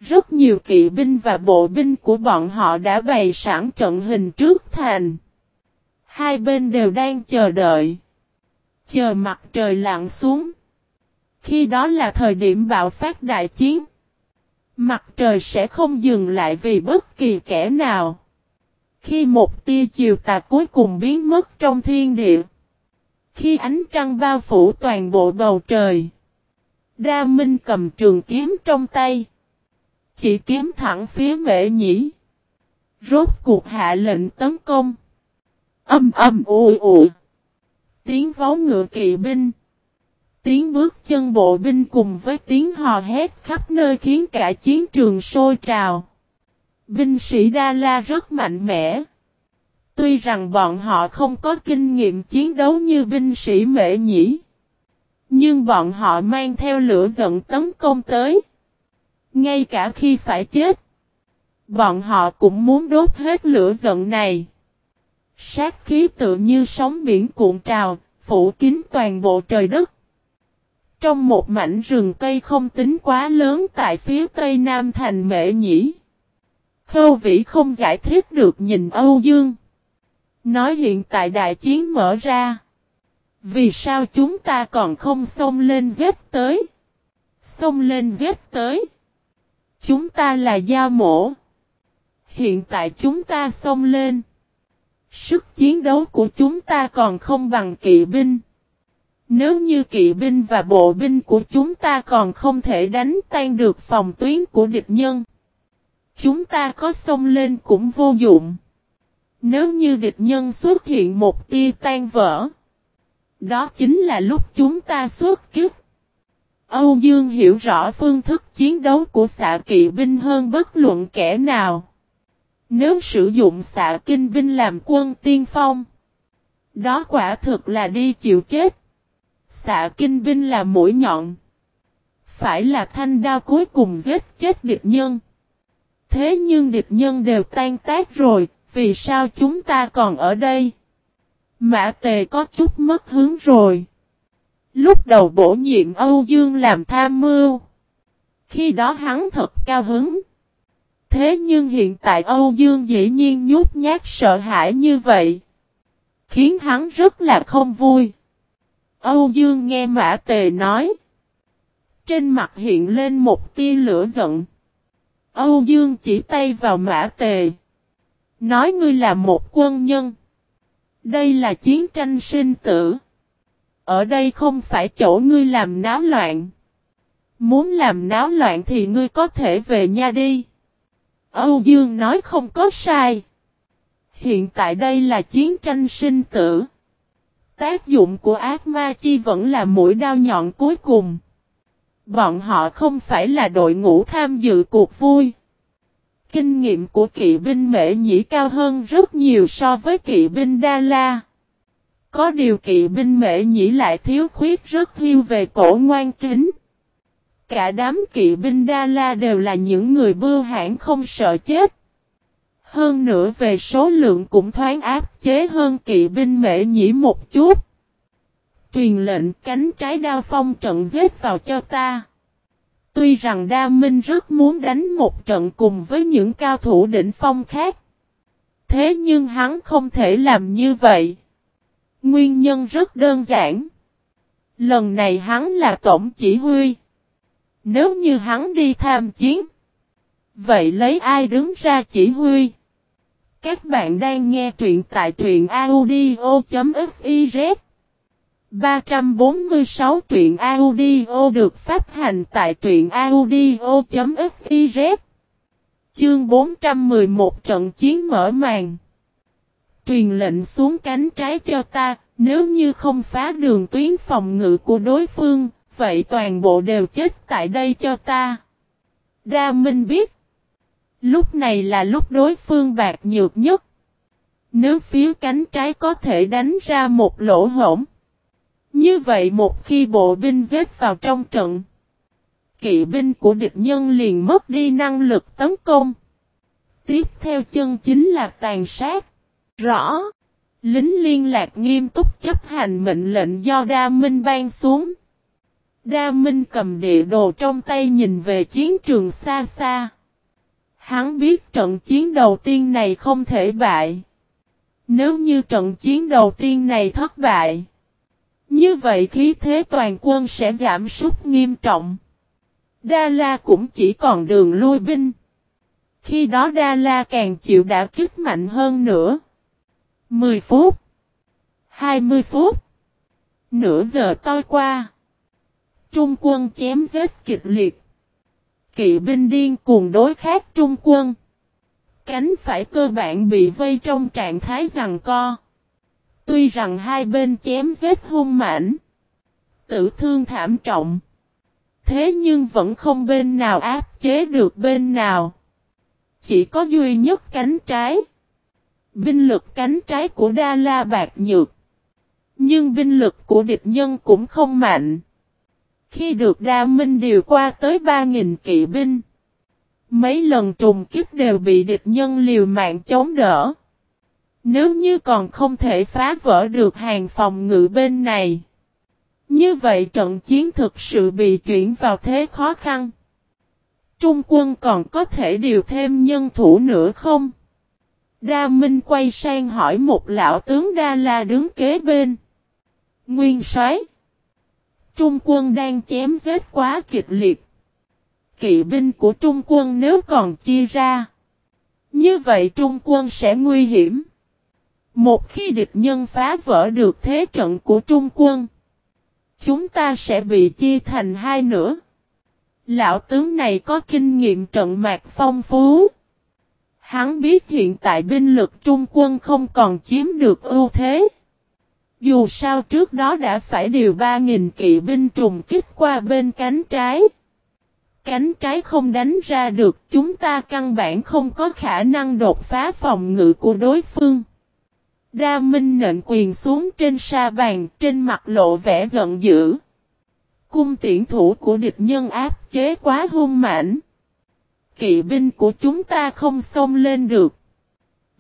Speaker 1: Rất nhiều kỵ binh và bộ binh của bọn họ đã bày sẵn trận hình trước thành. Hai bên đều đang chờ đợi. Chờ mặt trời lặn xuống. Khi đó là thời điểm bạo phát đại chiến. Mặt trời sẽ không dừng lại vì bất kỳ kẻ nào. Khi một tia chiều tà cuối cùng biến mất trong thiên địa. Khi ánh trăng bao phủ toàn bộ bầu trời. Đa Minh cầm trường kiếm trong tay. Chỉ kiếm thẳng phía mệ nhĩ. Rốt cuộc hạ lệnh tấn công. Âm âm ui ui. Tiếng vó ngựa kỵ binh. Tiếng bước chân bộ binh cùng với tiếng hò hét khắp nơi khiến cả chiến trường sôi trào. Binh sĩ Đa La rất mạnh mẽ. Tuy rằng bọn họ không có kinh nghiệm chiến đấu như binh sĩ mệ nhĩ. Nhưng bọn họ mang theo lửa giận tấn công tới. Ngay cả khi phải chết. Bọn họ cũng muốn đốt hết lửa giận này. Sát khí tự như sóng biển cuộn trào, phủ kín toàn bộ trời đất. Trong một mảnh rừng cây không tính quá lớn tại phía tây nam thành mệ nhĩ. Khâu vĩ không giải thích được nhìn Âu Dương. Nói hiện tại đại chiến mở ra. Vì sao chúng ta còn không xông lên giết tới? Xông lên giết tới. Chúng ta là gia mổ. Hiện tại chúng ta xông lên. Sức chiến đấu của chúng ta còn không bằng kỵ binh. Nếu như kỵ binh và bộ binh của chúng ta còn không thể đánh tan được phòng tuyến của địch nhân. Chúng ta có xông lên cũng vô dụng. Nếu như địch nhân xuất hiện một tia tan vỡ. Đó chính là lúc chúng ta xuất kích. Âu Dương hiểu rõ phương thức chiến đấu của xạ kỵ binh hơn bất luận kẻ nào. Nếu sử dụng xạ kinh binh làm quân tiên phong. Đó quả thực là đi chịu chết. Xạ kinh binh là mũi nhọn. Phải là thanh đao cuối cùng giết chết địch nhân. Thế nhưng địch nhân đều tan tác rồi, vì sao chúng ta còn ở đây? Mã tề có chút mất hướng rồi. Lúc đầu bổ nhiệm Âu Dương làm tham mưu. Khi đó hắn thật cao hứng. Thế nhưng hiện tại Âu Dương dĩ nhiên nhút nhát sợ hãi như vậy. Khiến hắn rất là không vui. Âu Dương nghe Mã Tề nói. Trên mặt hiện lên một tia lửa giận. Âu Dương chỉ tay vào Mã Tề. Nói ngươi là một quân nhân. Đây là chiến tranh sinh tử. Ở đây không phải chỗ ngươi làm náo loạn. Muốn làm náo loạn thì ngươi có thể về nhà đi. Âu Dương nói không có sai. Hiện tại đây là chiến tranh sinh tử. Tác dụng của ác ma chi vẫn là mũi đao nhọn cuối cùng. Bọn họ không phải là đội ngũ tham dự cuộc vui. Kinh nghiệm của kỵ binh mễ nhĩ cao hơn rất nhiều so với kỵ binh Đa La. Có điều kỵ binh mễ nhĩ lại thiếu khuyết rất hiu về cổ ngoan kính. Cả đám kỵ binh Đa La đều là những người bưu hãn không sợ chết. Hơn nữa về số lượng cũng thoáng áp chế hơn kỵ binh mễ nhĩ một chút. Truyền lệnh cánh trái đao phong trận giết vào cho ta. Tuy rằng Đa Minh rất muốn đánh một trận cùng với những cao thủ đỉnh phong khác. Thế nhưng hắn không thể làm như vậy. Nguyên nhân rất đơn giản. Lần này hắn là tổng chỉ huy. Nếu như hắn đi tham chiến, Vậy lấy ai đứng ra chỉ huy? Các bạn đang nghe truyện tại truyện audio.fiz 346 truyện audio được phát hành tại truyện audio.fiz Chương 411 trận chiến mở màn Truyền lệnh xuống cánh trái cho ta, nếu như không phá đường tuyến phòng ngự của đối phương, vậy toàn bộ đều chết tại đây cho ta. Đa Minh biết. Lúc này là lúc đối phương bạc nhược nhất. Nếu phía cánh trái có thể đánh ra một lỗ hổng. Như vậy một khi bộ binh giết vào trong trận. Kỵ binh của địch nhân liền mất đi năng lực tấn công. Tiếp theo chân chính là tàn sát. Rõ. Lính liên lạc nghiêm túc chấp hành mệnh lệnh do Đa Minh ban xuống. Đa Minh cầm địa đồ trong tay nhìn về chiến trường xa xa. Hắn biết trận chiến đầu tiên này không thể bại. Nếu như trận chiến đầu tiên này thất bại. Như vậy khí thế toàn quân sẽ giảm sút nghiêm trọng. Đa La cũng chỉ còn đường lui binh. Khi đó Đa La càng chịu đã kích mạnh hơn nữa. 10 phút. 20 phút. Nửa giờ tôi qua. Trung quân chém giết kịch liệt. Kỵ binh điên cuồng đối khác trung quân. Cánh phải cơ bản bị vây trong trạng thái rằng co. Tuy rằng hai bên chém giết hung mãnh. Tử thương thảm trọng. Thế nhưng vẫn không bên nào áp chế được bên nào. Chỉ có duy nhất cánh trái. Binh lực cánh trái của Đa La Bạc Nhược. Nhưng binh lực của địch nhân cũng không mạnh. Khi được Đa Minh điều qua tới 3.000 kỵ binh. Mấy lần trùng kích đều bị địch nhân liều mạng chống đỡ. Nếu như còn không thể phá vỡ được hàng phòng ngự bên này. Như vậy trận chiến thực sự bị chuyển vào thế khó khăn. Trung quân còn có thể điều thêm nhân thủ nữa không? Đa Minh quay sang hỏi một lão tướng Đa La đứng kế bên. Nguyên soái Trung quân đang chém giết quá kịch liệt. Kỵ binh của Trung quân nếu còn chia ra. Như vậy Trung quân sẽ nguy hiểm. Một khi địch nhân phá vỡ được thế trận của Trung quân. Chúng ta sẽ bị chia thành hai nửa. Lão tướng này có kinh nghiệm trận mạc phong phú. Hắn biết hiện tại binh lực Trung quân không còn chiếm được ưu thế. Dù sao trước đó đã phải điều 3.000 kỵ binh trùng kích qua bên cánh trái. Cánh trái không đánh ra được, chúng ta căn bản không có khả năng đột phá phòng ngự của đối phương. Đa Minh nện quyền xuống trên sa bàn, trên mặt lộ vẻ giận dữ. Cung tiễn thủ của địch nhân áp chế quá hung mãnh. Kỵ binh của chúng ta không xông lên được.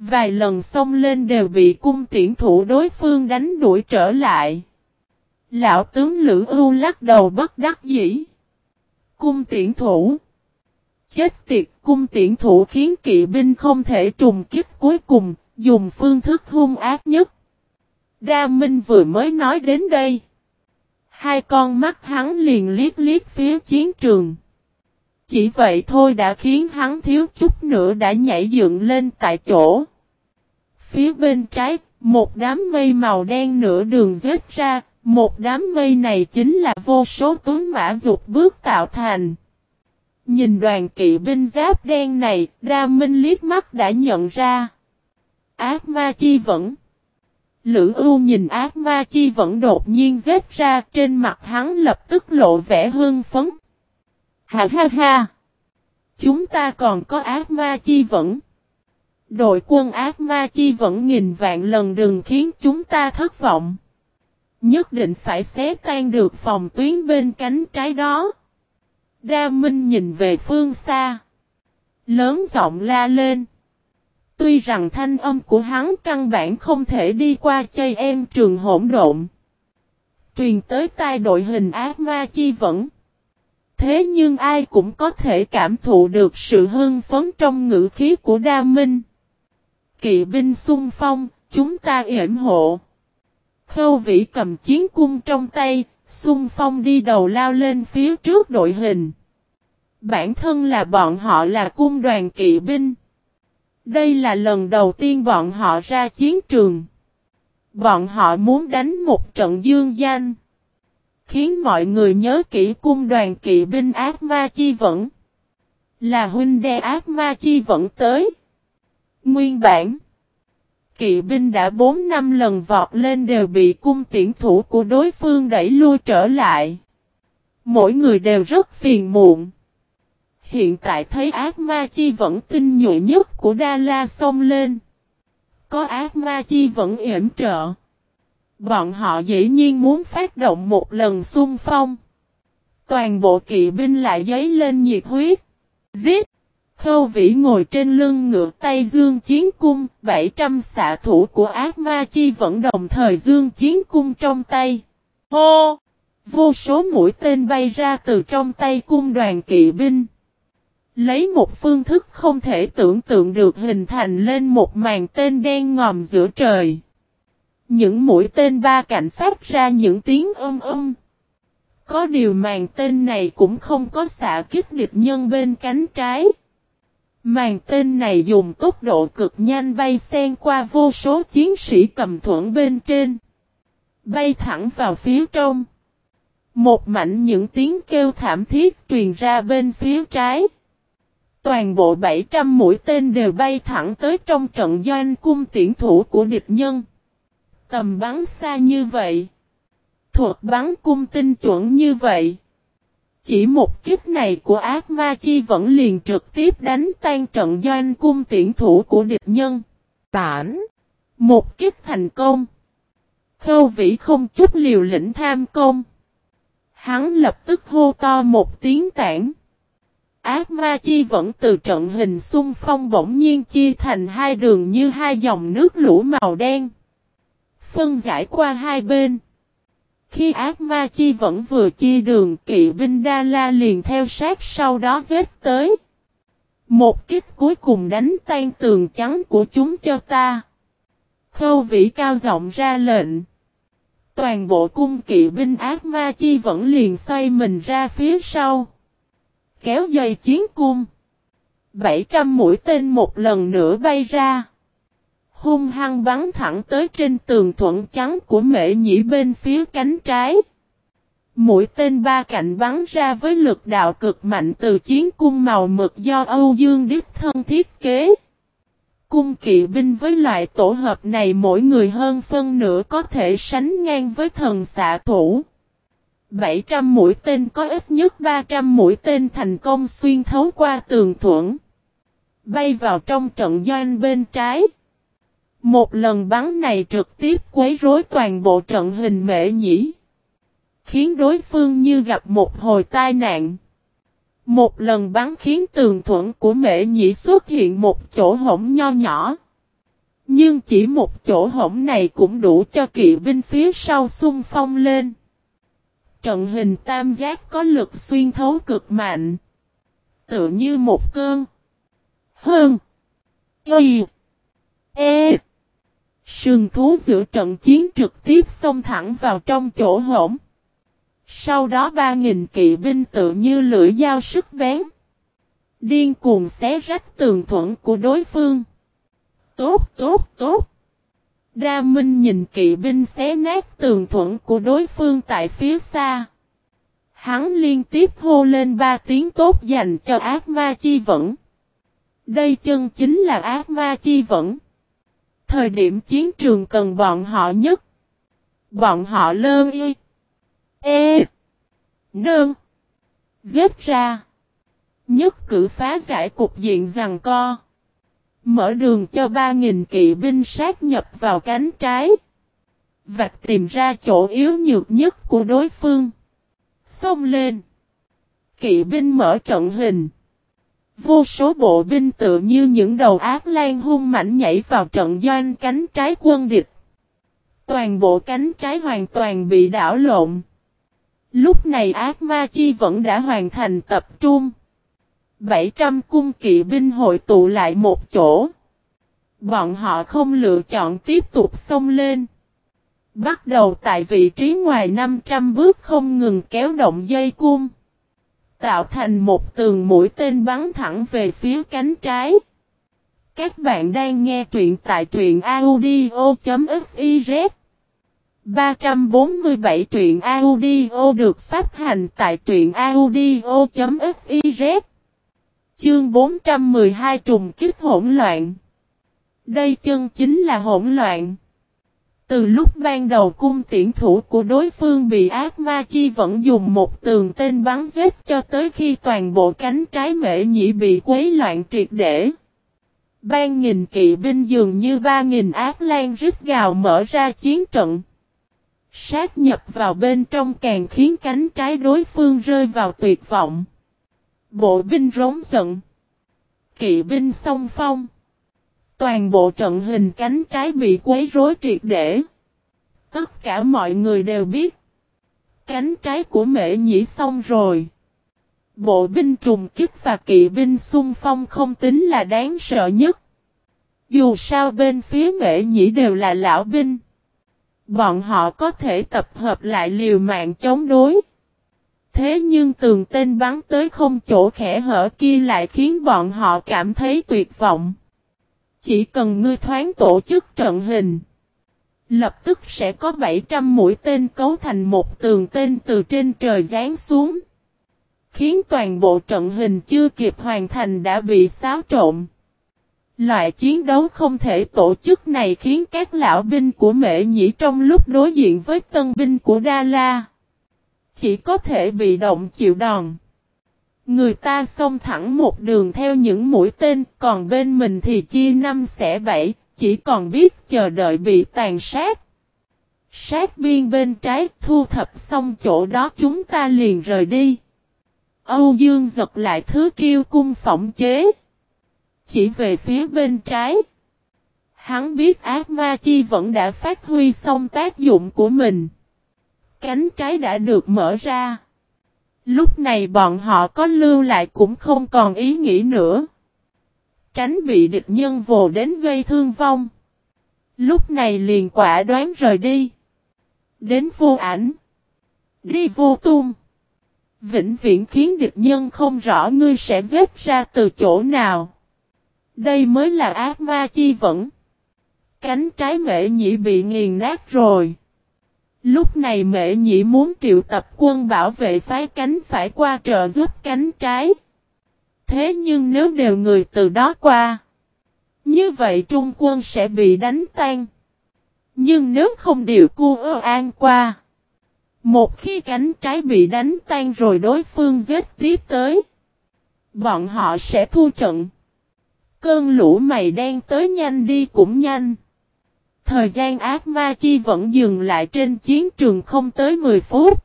Speaker 1: Vài lần xông lên đều bị cung tiễn thủ đối phương đánh đuổi trở lại. Lão tướng Lữ Ưu lắc đầu bất đắc dĩ. Cung tiễn thủ. Chết tiệt cung tiễn thủ khiến kỵ binh không thể trùng kích cuối cùng, dùng phương thức hung ác nhất. Đa Minh vừa mới nói đến đây. Hai con mắt hắn liền liếc liếc phía chiến trường. Chỉ vậy thôi đã khiến hắn thiếu chút nữa đã nhảy dựng lên tại chỗ. Phía bên trái, một đám mây màu đen nửa đường rớt ra, một đám mây này chính là vô số tuấn mã dục bước tạo thành. Nhìn đoàn kỵ binh giáp đen này, Đa Minh liếc mắt đã nhận ra. Ác ma chi vẫn. Lữ ưu nhìn ác ma chi vẫn đột nhiên rết ra trên mặt hắn lập tức lộ vẻ hương phấn. Ha ha ha! Chúng ta còn có ác ma chi vẫn. Đội quân ác ma chi vẫn nghìn vạn lần đừng khiến chúng ta thất vọng. Nhất định phải xé tan được phòng tuyến bên cánh trái đó. Đa Minh nhìn về phương xa. Lớn giọng la lên. Tuy rằng thanh âm của hắn căn bản không thể đi qua chơi em trường hỗn độn. Truyền tới tai đội hình ác ma chi vẫn. Thế nhưng ai cũng có thể cảm thụ được sự hưng phấn trong ngữ khí của Đa Minh. Kỵ binh xung phong, chúng ta yểm hộ. Khâu vĩ cầm chiến cung trong tay, xung phong đi đầu lao lên phía trước đội hình. Bản thân là bọn họ là cung đoàn kỵ binh. Đây là lần đầu tiên bọn họ ra chiến trường. Bọn họ muốn đánh một trận dương danh. Khiến mọi người nhớ kỹ cung đoàn kỵ binh ác ma chi vẫn. Là huynh đe ác ma chi vẫn tới. Nguyên bản. Kỵ binh đã 4 năm lần vọt lên đều bị cung tiễn thủ của đối phương đẩy lui trở lại. Mỗi người đều rất phiền muộn. Hiện tại thấy ác ma chi vẫn tinh nhuệ nhất của Đa La xông lên. Có ác ma chi vẫn yểm trợ. Bọn họ dĩ nhiên muốn phát động một lần xung phong. Toàn bộ kỵ binh lại giấy lên nhiệt huyết. Giết! Khâu vĩ ngồi trên lưng ngựa tay dương chiến cung, 700 xạ thủ của ác ma chi vẫn đồng thời dương chiến cung trong tay. Hô! Vô số mũi tên bay ra từ trong tay cung đoàn kỵ binh. Lấy một phương thức không thể tưởng tượng được hình thành lên một màn tên đen ngòm giữa trời. Những mũi tên ba cạnh phát ra những tiếng âm âm. Có điều màn tên này cũng không có xạ kích địch nhân bên cánh trái. Màn tên này dùng tốc độ cực nhanh bay xen qua vô số chiến sĩ cầm thuẫn bên trên. Bay thẳng vào phía trong. Một mảnh những tiếng kêu thảm thiết truyền ra bên phía trái. Toàn bộ 700 mũi tên đều bay thẳng tới trong trận doanh cung tiễn thủ của địch nhân. Tầm bắn xa như vậy. Thuật bắn cung tinh chuẩn như vậy. Chỉ một kích này của ác ma chi vẫn liền trực tiếp đánh tan trận doanh cung tiễn thủ của địch nhân. Tản. Một kích thành công. Khâu vĩ không chút liều lĩnh tham công. Hắn lập tức hô to một tiếng tản. Ác ma chi vẫn từ trận hình xung phong bỗng nhiên chia thành hai đường như hai dòng nước lũ màu đen. Phân giải qua hai bên. Khi ác ma chi vẫn vừa chia đường, kỵ binh Đa La liền theo sát sau đó giết tới. Một kích cuối cùng đánh tan tường trắng của chúng cho ta. Khâu vĩ cao giọng ra lệnh. Toàn bộ cung kỵ binh ác ma chi vẫn liền xoay mình ra phía sau. Kéo dây chiến cung. 700 mũi tên một lần nữa bay ra. Hung hăng bắn thẳng tới trên tường thuận trắng của mẹ nhĩ bên phía cánh trái. Mũi tên ba cạnh bắn ra với lực đạo cực mạnh từ chiến cung màu mực do Âu Dương Đích Thân thiết kế. Cung kỵ binh với loại tổ hợp này mỗi người hơn phân nửa có thể sánh ngang với thần xạ thủ. 700 mũi tên có ít nhất 300 mũi tên thành công xuyên thấu qua tường thuẫn. Bay vào trong trận doanh bên trái. Một lần bắn này trực tiếp quấy rối toàn bộ trận hình mễ nhĩ. Khiến đối phương như gặp một hồi tai nạn. Một lần bắn khiến tường thuẫn của mễ nhĩ xuất hiện một chỗ hổng nho nhỏ. Nhưng chỉ một chỗ hổng này cũng đủ cho kỵ binh phía sau xung phong lên. Trận hình tam giác có lực xuyên thấu cực mạnh. Tự như một cơn. Hơn. Y. E. Sừng thú giữa trận chiến trực tiếp xông thẳng vào trong chỗ hổm. Sau đó ba nghìn kỵ binh tự như lưỡi dao sức bén. Điên cuồng xé rách tường thuận của đối phương. Tốt, tốt, tốt. Đa Minh nhìn kỵ binh xé nát tường thuận của đối phương tại phía xa. Hắn liên tiếp hô lên ba tiếng tốt dành cho ác ma chi vẫn. Đây chân chính là ác ma chi vẫn. Thời điểm chiến trường cần bọn họ nhất. Bọn họ lơ y. E. Nương. Giết ra. Nhất cử phá giải cục diện rằng co. Mở đường cho 3.000 kỵ binh sát nhập vào cánh trái. Vạch tìm ra chỗ yếu nhược nhất của đối phương. Xông lên. Kỵ binh mở trận hình. Vô số bộ binh tự như những đầu ác lan hung mảnh nhảy vào trận doanh cánh trái quân địch. Toàn bộ cánh trái hoàn toàn bị đảo lộn. Lúc này ác ma chi vẫn đã hoàn thành tập trung. 700 cung kỵ binh hội tụ lại một chỗ. Bọn họ không lựa chọn tiếp tục xông lên. Bắt đầu tại vị trí ngoài 500 bước không ngừng kéo động dây cung. Tạo thành một tường mũi tên bắn thẳng về phía cánh trái. Các bạn đang nghe truyện tại truyện audio.fiz 347 truyện audio được phát hành tại truyện audio.fiz Chương 412 trùng kích hỗn loạn. Đây chân chính là hỗn loạn. Từ lúc ban đầu cung tiễn thủ của đối phương bị ác ma chi vẫn dùng một tường tên bắn giết cho tới khi toàn bộ cánh trái mễ nhĩ bị quấy loạn triệt để Ban nghìn kỵ binh dường như ba nghìn ác lan rít gào mở ra chiến trận Sát nhập vào bên trong càng khiến cánh trái đối phương rơi vào tuyệt vọng. Bộ binh rống giận. Kỵ binh song phong. Toàn bộ trận hình cánh trái bị quấy rối triệt để. Tất cả mọi người đều biết. Cánh trái của mễ nhĩ xong rồi. Bộ binh trùng kích và kỵ binh xung phong không tính là đáng sợ nhất. Dù sao bên phía mễ nhĩ đều là lão binh. Bọn họ có thể tập hợp lại liều mạng chống đối. Thế nhưng tường tên bắn tới không chỗ khẽ hở kia lại khiến bọn họ cảm thấy tuyệt vọng. Chỉ cần ngươi thoáng tổ chức trận hình. Lập tức sẽ có 700 mũi tên cấu thành một tường tên từ trên trời giáng xuống. Khiến toàn bộ trận hình chưa kịp hoàn thành đã bị xáo trộn. Loại chiến đấu không thể tổ chức này khiến các lão binh của mệ nhĩ trong lúc đối diện với tân binh của Đa La. Chỉ có thể bị động chịu đòn. Người ta xông thẳng một đường theo những mũi tên, còn bên mình thì chia năm xẻ bảy, chỉ còn biết chờ đợi bị tàn sát. Sát biên bên trái thu thập xong chỗ đó chúng ta liền rời đi. Âu Dương giật lại thứ kiêu cung phỏng chế chỉ về phía bên trái. Hắn biết ác ma chi vẫn đã phát huy xong tác dụng của mình. Cánh trái đã được mở ra. Lúc này bọn họ có lưu lại cũng không còn ý nghĩ nữa. Tránh bị địch nhân vồ đến gây thương vong. Lúc này liền quả đoán rời đi. Đến vô ảnh. Đi vô tung. Vĩnh viễn khiến địch nhân không rõ ngươi sẽ giết ra từ chỗ nào. Đây mới là ác ma chi vẫn. Cánh trái mệ nhị bị nghiền nát rồi. Lúc này mệ nhị muốn triệu tập quân bảo vệ phái cánh phải qua trợ giúp cánh trái. Thế nhưng nếu đều người từ đó qua. Như vậy trung quân sẽ bị đánh tan. Nhưng nếu không điều cu ơ an qua. Một khi cánh trái bị đánh tan rồi đối phương giết tiếp tới. Bọn họ sẽ thu trận. Cơn lũ mày đen tới nhanh đi cũng nhanh. Thời gian ác ma chi vẫn dừng lại trên chiến trường không tới 10 phút.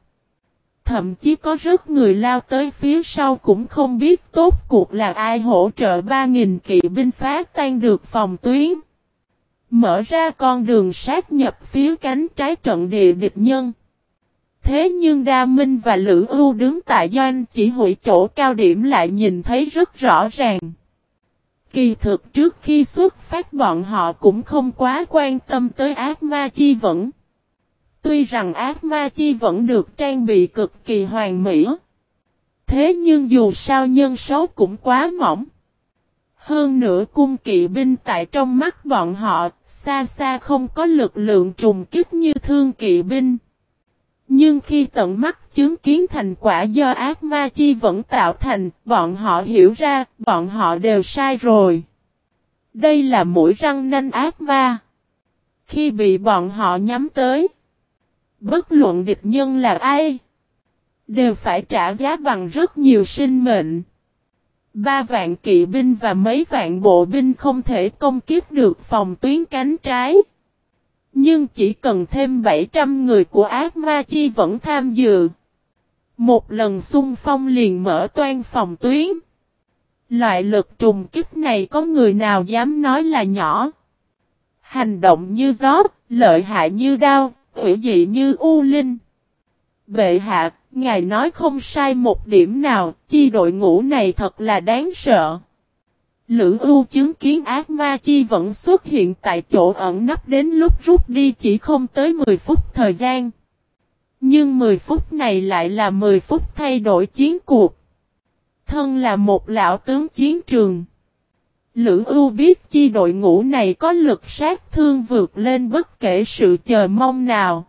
Speaker 1: Thậm chí có rất người lao tới phía sau cũng không biết tốt cuộc là ai hỗ trợ 3.000 kỵ binh phá tan được phòng tuyến. Mở ra con đường sát nhập phía cánh trái trận địa địch nhân. Thế nhưng Đa Minh và Lữ Ưu đứng tại doanh chỉ hội chỗ cao điểm lại nhìn thấy rất rõ ràng. Kỳ thực trước khi xuất phát bọn họ cũng không quá quan tâm tới ác ma chi vẫn. Tuy rằng ác ma chi vẫn được trang bị cực kỳ hoàn mỹ. Thế nhưng dù sao nhân số cũng quá mỏng. Hơn nữa cung kỵ binh tại trong mắt bọn họ, xa xa không có lực lượng trùng kích như thương kỵ binh. Nhưng khi tận mắt chứng kiến thành quả do ác ma chi vẫn tạo thành, bọn họ hiểu ra, bọn họ đều sai rồi. Đây là mũi răng nanh ác ma. Khi bị bọn họ nhắm tới, bất luận địch nhân là ai, đều phải trả giá bằng rất nhiều sinh mệnh. Ba vạn kỵ binh và mấy vạn bộ binh không thể công kiếp được phòng tuyến cánh trái. Nhưng chỉ cần thêm 700 người của ác ma chi vẫn tham dự. Một lần xung phong liền mở toan phòng tuyến. Loại lực trùng kích này có người nào dám nói là nhỏ. Hành động như gió, lợi hại như đao, hủy dị như u linh. Bệ hạ, ngài nói không sai một điểm nào, chi đội ngũ này thật là đáng sợ. Lữ ưu chứng kiến ác ma chi vẫn xuất hiện tại chỗ ẩn nấp đến lúc rút đi chỉ không tới 10 phút thời gian. Nhưng 10 phút này lại là 10 phút thay đổi chiến cuộc. Thân là một lão tướng chiến trường. Lữ ưu biết chi đội ngũ này có lực sát thương vượt lên bất kể sự chờ mong nào.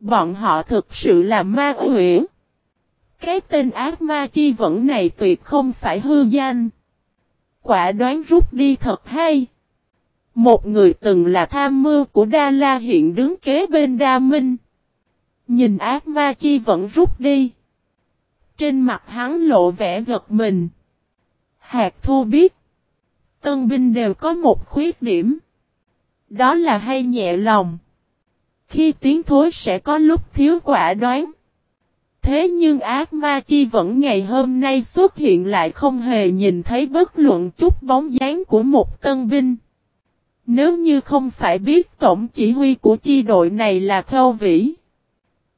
Speaker 1: Bọn họ thực sự là ma huyễn. Cái tên ác ma chi vẫn này tuyệt không phải hư danh. Quả đoán rút đi thật hay. Một người từng là tham mưu của Đa La hiện đứng kế bên Đa Minh. Nhìn ác ma chi vẫn rút đi. Trên mặt hắn lộ vẻ giật mình. Hạt thu biết. Tân binh đều có một khuyết điểm. Đó là hay nhẹ lòng. Khi tiến thối sẽ có lúc thiếu quả đoán. Thế nhưng ác ma chi vẫn ngày hôm nay xuất hiện lại không hề nhìn thấy bất luận chút bóng dáng của một tân binh. Nếu như không phải biết tổng chỉ huy của chi đội này là Khâu Vĩ.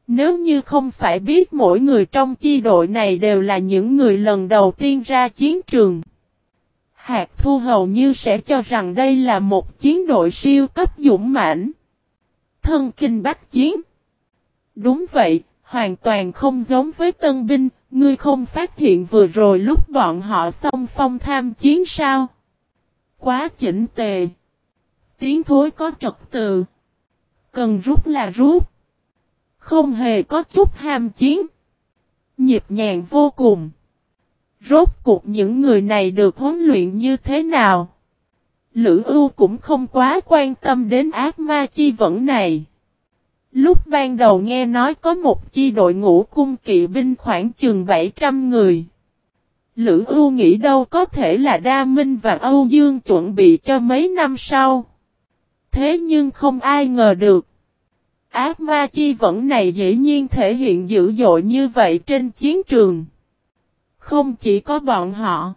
Speaker 1: Nếu như không phải biết mỗi người trong chi đội này đều là những người lần đầu tiên ra chiến trường. Hạt thu hầu như sẽ cho rằng đây là một chiến đội siêu cấp dũng mãnh. Thân kinh bách chiến. Đúng vậy, hoàn toàn không giống với tân binh, ngươi không phát hiện vừa rồi lúc bọn họ xông phong tham chiến sao? Quá chỉnh tề. Tiếng thối có trật tự. Cần rút là rút. Không hề có chút ham chiến. Nhịp nhàng vô cùng. Rốt cuộc những người này được huấn luyện như thế nào? Lữ ưu cũng không quá quan tâm đến ác ma chi vẫn này. Lúc ban đầu nghe nói có một chi đội ngũ cung kỵ binh khoảng chừng 700 người. Lữ ưu nghĩ đâu có thể là Đa Minh và Âu Dương chuẩn bị cho mấy năm sau. Thế nhưng không ai ngờ được. Ác ma chi vẫn này dĩ nhiên thể hiện dữ dội như vậy trên chiến trường. Không chỉ có bọn họ.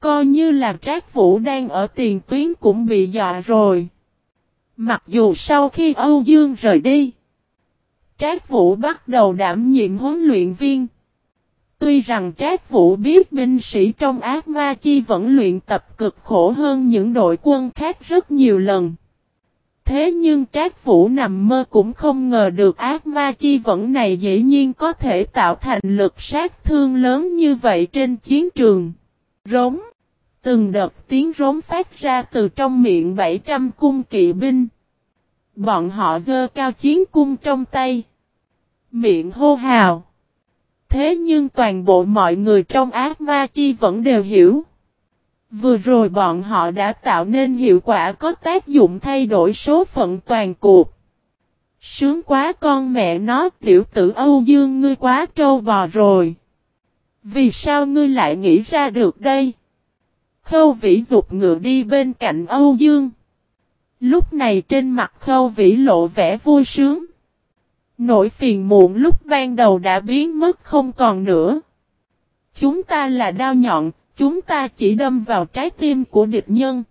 Speaker 1: Coi như là Trác Vũ đang ở tiền tuyến cũng bị dọa rồi. Mặc dù sau khi Âu Dương rời đi. Trác Vũ bắt đầu đảm nhiệm huấn luyện viên. Tuy rằng Trác Vũ biết binh sĩ trong ác ma chi vẫn luyện tập cực khổ hơn những đội quân khác rất nhiều lần. Thế nhưng Trác Vũ nằm mơ cũng không ngờ được ác ma chi vẫn này dễ nhiên có thể tạo thành lực sát thương lớn như vậy trên chiến trường. Rống. Từng đợt tiếng rống phát ra từ trong miệng 700 cung kỵ binh. Bọn họ dơ cao chiến cung trong tay. Miệng hô hào. Thế nhưng toàn bộ mọi người trong ác ma chi vẫn đều hiểu. Vừa rồi bọn họ đã tạo nên hiệu quả có tác dụng thay đổi số phận toàn cuộc. Sướng quá con mẹ nó, tiểu tử Âu Dương ngươi quá trâu bò rồi. Vì sao ngươi lại nghĩ ra được đây? Khâu vĩ dục ngựa đi bên cạnh Âu Dương. Lúc này trên mặt khâu vĩ lộ vẻ vui sướng. Nỗi phiền muộn lúc ban đầu đã biến mất không còn nữa. Chúng ta là đao nhọn, Chúng ta chỉ đâm vào trái tim của địch nhân.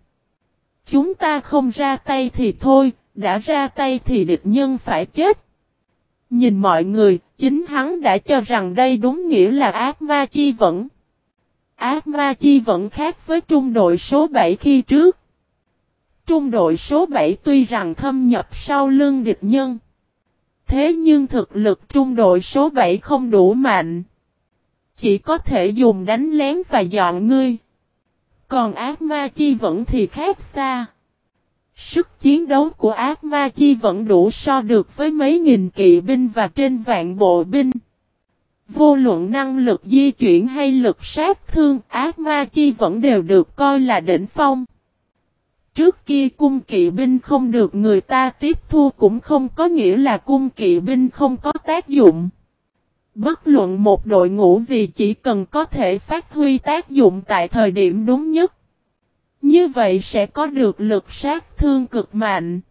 Speaker 1: Chúng ta không ra tay thì thôi, đã ra tay thì địch nhân phải chết. Nhìn mọi người, chính hắn đã cho rằng đây đúng nghĩa là ác ma chi vẫn. Ác ma chi vẫn khác với trung đội số 7 khi trước. Trung đội số 7 tuy rằng thâm nhập sau lưng địch nhân. Thế nhưng thực lực trung đội số 7 không đủ mạnh. Chỉ có thể dùng đánh lén và dọn ngươi. Còn ác ma chi vẫn thì khác xa. Sức chiến đấu của ác ma chi vẫn đủ so được với mấy nghìn kỵ binh và trên vạn bộ binh. Vô luận năng lực di chuyển hay lực sát thương, ác ma chi vẫn đều được coi là đỉnh phong. Trước kia cung kỵ binh không được người ta tiếp thu cũng không có nghĩa là cung kỵ binh không có tác dụng. Bất luận một đội ngũ gì chỉ cần có thể phát huy tác dụng tại thời điểm đúng nhất. Như vậy sẽ có được lực sát thương cực mạnh.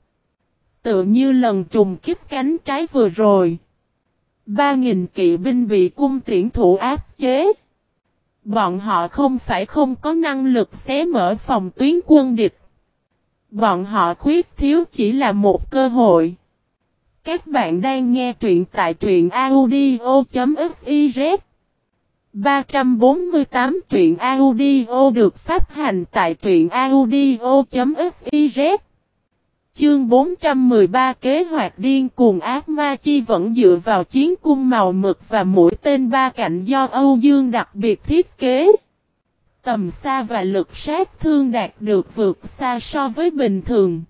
Speaker 1: Tự như lần trùng kích cánh trái vừa rồi. Ba nghìn kỵ binh bị cung tiễn thủ áp chế. Bọn họ không phải không có năng lực xé mở phòng tuyến quân địch. Bọn họ khuyết thiếu chỉ là một cơ hội. Các bạn đang nghe truyện tại truyện audio.fiz 348 truyện audio được phát hành tại truyện audio.fiz Chương 413 kế hoạch điên cuồng ác ma chi vẫn dựa vào chiến cung màu mực và mũi tên ba cạnh do Âu Dương đặc biệt thiết kế. Tầm xa và lực sát thương đạt được vượt xa so với bình thường.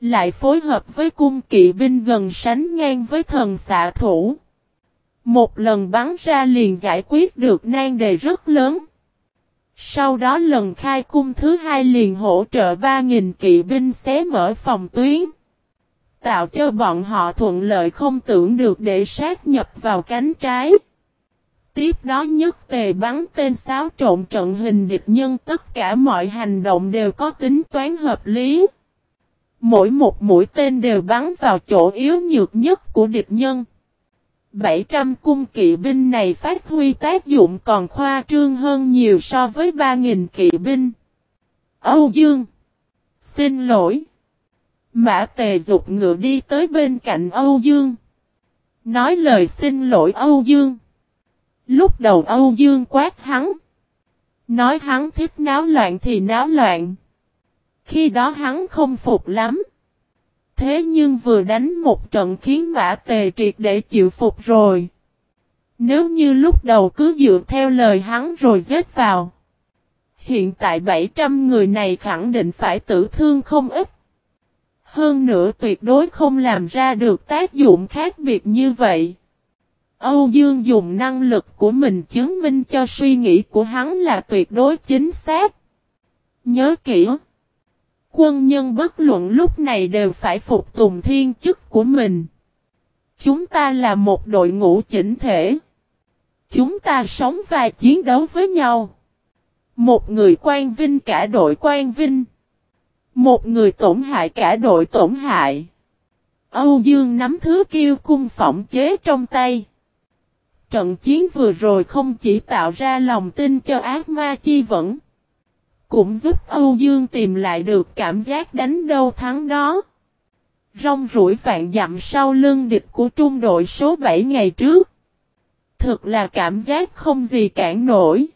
Speaker 1: Lại phối hợp với cung kỵ binh gần sánh ngang với thần xạ thủ. Một lần bắn ra liền giải quyết được nan đề rất lớn. Sau đó lần khai cung thứ hai liền hỗ trợ 3.000 kỵ binh xé mở phòng tuyến. Tạo cho bọn họ thuận lợi không tưởng được để sát nhập vào cánh trái. Tiếp đó nhất tề bắn tên xáo trộn trận hình địch nhân, tất cả mọi hành động đều có tính toán hợp lý. Mỗi một mũi tên đều bắn vào chỗ yếu nhược nhất của địch nhân. 700 cung kỵ binh này phát huy tác dụng còn khoa trương hơn nhiều so với 3.000 kỵ binh. Âu Dương Xin lỗi. Mã tề dục ngựa đi tới bên cạnh Âu Dương. Nói lời xin lỗi Âu Dương. Lúc đầu Âu Dương quát hắn. Nói hắn thích náo loạn thì náo loạn. Khi đó hắn không phục lắm. Thế nhưng vừa đánh một trận khiến mã tề triệt để chịu phục rồi. Nếu như lúc đầu cứ dựa theo lời hắn rồi giết vào. Hiện tại 700 người này khẳng định phải tử thương không ít. Hơn nữa tuyệt đối không làm ra được tác dụng khác biệt như vậy. Âu Dương dùng năng lực của mình chứng minh cho suy nghĩ của hắn là tuyệt đối chính xác. Nhớ kỹ. Quân nhân bất luận lúc này đều phải phục tùng thiên chức của mình. Chúng ta là một đội ngũ chỉnh thể. Chúng ta sống và chiến đấu với nhau. Một người quan vinh cả đội quan vinh. Một người tổn hại cả đội tổn hại. Âu Dương nắm thứ kiêu cung phỏng chế trong tay. Trận chiến vừa rồi không chỉ tạo ra lòng tin cho ác ma chi vẫn cũng giúp Âu Dương tìm lại được cảm giác đánh đâu thắng đó. Rong rủi vạn dặm sau lưng địch của trung đội số 7 ngày trước. Thực là cảm giác không gì cản nổi.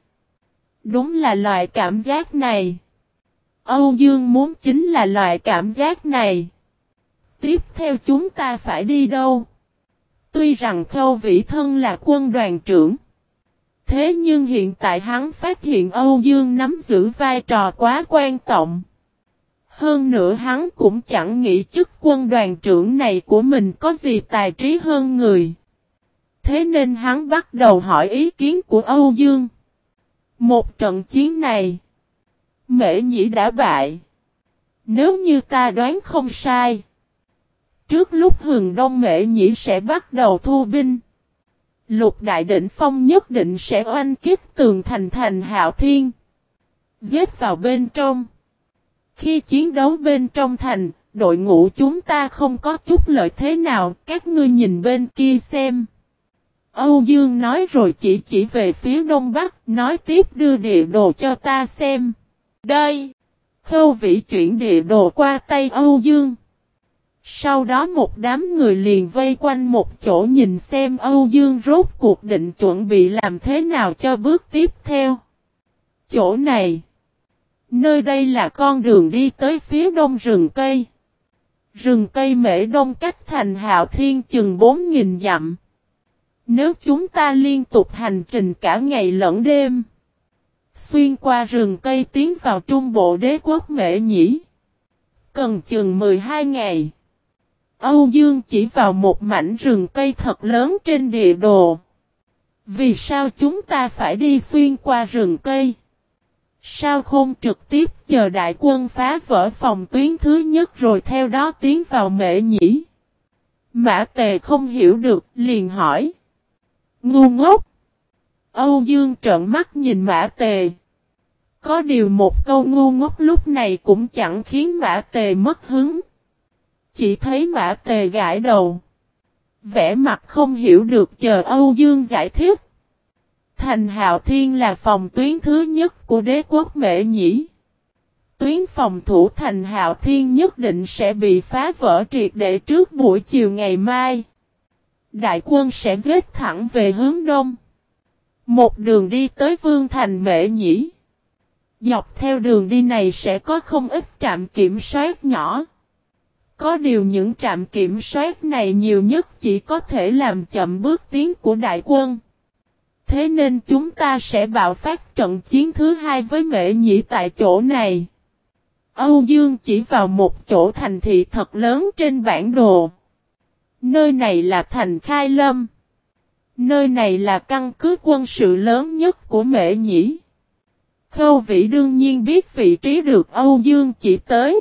Speaker 1: Đúng là loại cảm giác này. Âu Dương muốn chính là loại cảm giác này. Tiếp theo chúng ta phải đi đâu? Tuy rằng Khâu Vĩ Thân là quân đoàn trưởng. Thế nhưng hiện tại hắn phát hiện Âu Dương nắm giữ vai trò quá quan trọng. Hơn nữa hắn cũng chẳng nghĩ chức quân đoàn trưởng này của mình có gì tài trí hơn người. Thế nên hắn bắt đầu hỏi ý kiến của Âu Dương. Một trận chiến này, Mễ Nhĩ đã bại. Nếu như ta đoán không sai, trước lúc hừng đông Mễ Nhĩ sẽ bắt đầu thu binh. Lục đại đỉnh phong nhất định sẽ oanh kích tường thành thành hạo thiên. Giết vào bên trong. Khi chiến đấu bên trong thành, đội ngũ chúng ta không có chút lợi thế nào, các ngươi nhìn bên kia xem. Âu Dương nói rồi chỉ chỉ về phía đông bắc, nói tiếp đưa địa đồ cho ta xem. Đây! Khâu vĩ chuyển địa đồ qua tay Âu Dương. Sau đó một đám người liền vây quanh một chỗ nhìn xem Âu Dương rốt cuộc định chuẩn bị làm thế nào cho bước tiếp theo. Chỗ này. Nơi đây là con đường đi tới phía đông rừng cây. Rừng cây mễ đông cách thành hạo thiên chừng 4.000 dặm. Nếu chúng ta liên tục hành trình cả ngày lẫn đêm. Xuyên qua rừng cây tiến vào trung bộ đế quốc mễ nhĩ. Cần chừng 12 ngày. Âu Dương chỉ vào một mảnh rừng cây thật lớn trên địa đồ. Vì sao chúng ta phải đi xuyên qua rừng cây? Sao không trực tiếp chờ đại quân phá vỡ phòng tuyến thứ nhất rồi theo đó tiến vào mệ nhĩ? Mã tề không hiểu được, liền hỏi. Ngu ngốc! Âu Dương trợn mắt nhìn mã tề. Có điều một câu ngu ngốc lúc này cũng chẳng khiến mã tề mất hứng chỉ thấy mã tề gãi đầu. Vẽ mặt không hiểu được chờ Âu Dương giải thích. Thành Hạo Thiên là phòng tuyến thứ nhất của đế quốc Mễ Nhĩ. Tuyến phòng thủ Thành Hạo Thiên nhất định sẽ bị phá vỡ triệt để trước buổi chiều ngày mai. Đại quân sẽ giết thẳng về hướng đông. Một đường đi tới Vương Thành Mễ Nhĩ. Dọc theo đường đi này sẽ có không ít trạm kiểm soát nhỏ. Có điều những trạm kiểm soát này nhiều nhất chỉ có thể làm chậm bước tiến của đại quân. Thế nên chúng ta sẽ bạo phát trận chiến thứ hai với mệ nhĩ tại chỗ này. Âu Dương chỉ vào một chỗ thành thị thật lớn trên bản đồ. Nơi này là thành Khai Lâm. Nơi này là căn cứ quân sự lớn nhất của mệ nhĩ. Khâu Vĩ đương nhiên biết vị trí được Âu Dương chỉ tới.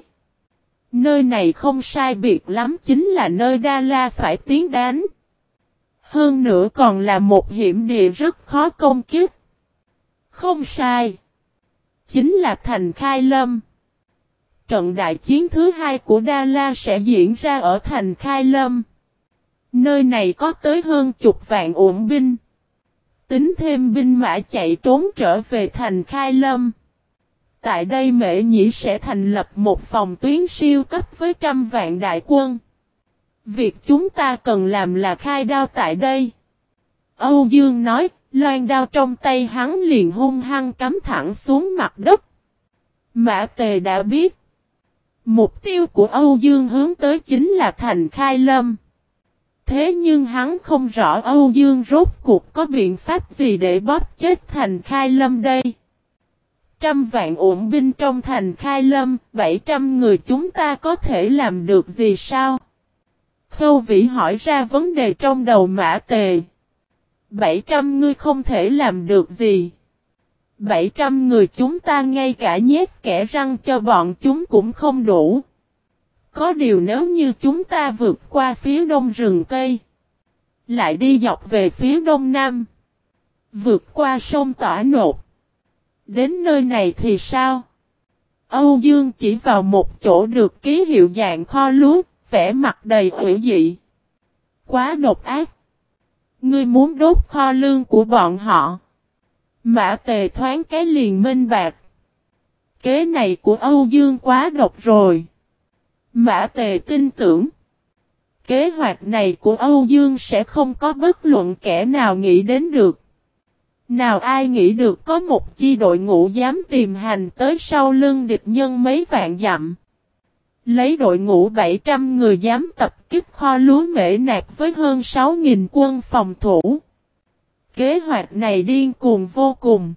Speaker 1: Nơi này không sai biệt lắm chính là nơi Đa La phải tiến đánh. Hơn nữa còn là một hiểm địa rất khó công kích. Không sai. Chính là thành Khai Lâm. Trận đại chiến thứ hai của Đa La sẽ diễn ra ở thành Khai Lâm. Nơi này có tới hơn chục vạn ổn binh. Tính thêm binh mã chạy trốn trở về thành Khai Lâm. Tại đây Mễ Nhĩ sẽ thành lập một phòng tuyến siêu cấp với trăm vạn đại quân. Việc chúng ta cần làm là khai đao tại đây. Âu Dương nói, loan đao trong tay hắn liền hung hăng cắm thẳng xuống mặt đất. Mã Tề đã biết. Mục tiêu của Âu Dương hướng tới chính là thành Khai Lâm. Thế nhưng hắn không rõ Âu Dương rốt cuộc có biện pháp gì để bóp chết thành Khai Lâm đây. Trăm vạn ổn binh trong thành Khai Lâm, 700 người chúng ta có thể làm được gì sao? Khâu Vĩ hỏi ra vấn đề trong đầu mã tề. 700 người không thể làm được gì. 700 người chúng ta ngay cả nhét kẻ răng cho bọn chúng cũng không đủ. Có điều nếu như chúng ta vượt qua phía đông rừng cây. Lại đi dọc về phía đông nam. Vượt qua sông tỏa nột. Đến nơi này thì sao? Âu Dương chỉ vào một chỗ được ký hiệu dạng kho lúa, vẻ mặt đầy ủy dị. Quá độc ác. Ngươi muốn đốt kho lương của bọn họ. Mã tề thoáng cái liền minh bạc. Kế này của Âu Dương quá độc rồi. Mã tề tin tưởng. Kế hoạch này của Âu Dương sẽ không có bất luận kẻ nào nghĩ đến được. Nào ai nghĩ được có một chi đội ngũ dám tìm hành tới sau lưng địch nhân mấy vạn dặm. Lấy đội ngũ 700 người dám tập kích kho lúa mễ nạc với hơn 6.000 quân phòng thủ. Kế hoạch này điên cuồng vô cùng.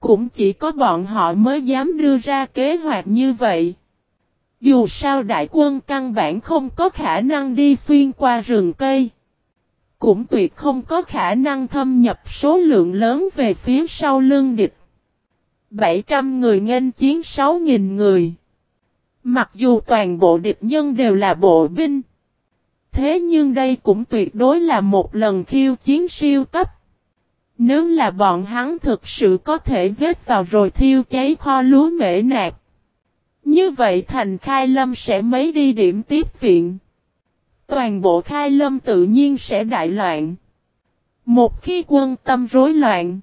Speaker 1: Cũng chỉ có bọn họ mới dám đưa ra kế hoạch như vậy. Dù sao đại quân căn bản không có khả năng đi xuyên qua rừng cây. Cũng tuyệt không có khả năng thâm nhập số lượng lớn về phía sau lưng địch. 700 người nghênh chiến 6.000 người. Mặc dù toàn bộ địch nhân đều là bộ binh. Thế nhưng đây cũng tuyệt đối là một lần khiêu chiến siêu cấp. Nếu là bọn hắn thực sự có thể giết vào rồi thiêu cháy kho lúa mễ nạc. Như vậy thành khai lâm sẽ mấy đi điểm tiếp viện. Toàn bộ khai lâm tự nhiên sẽ đại loạn. Một khi quân tâm rối loạn.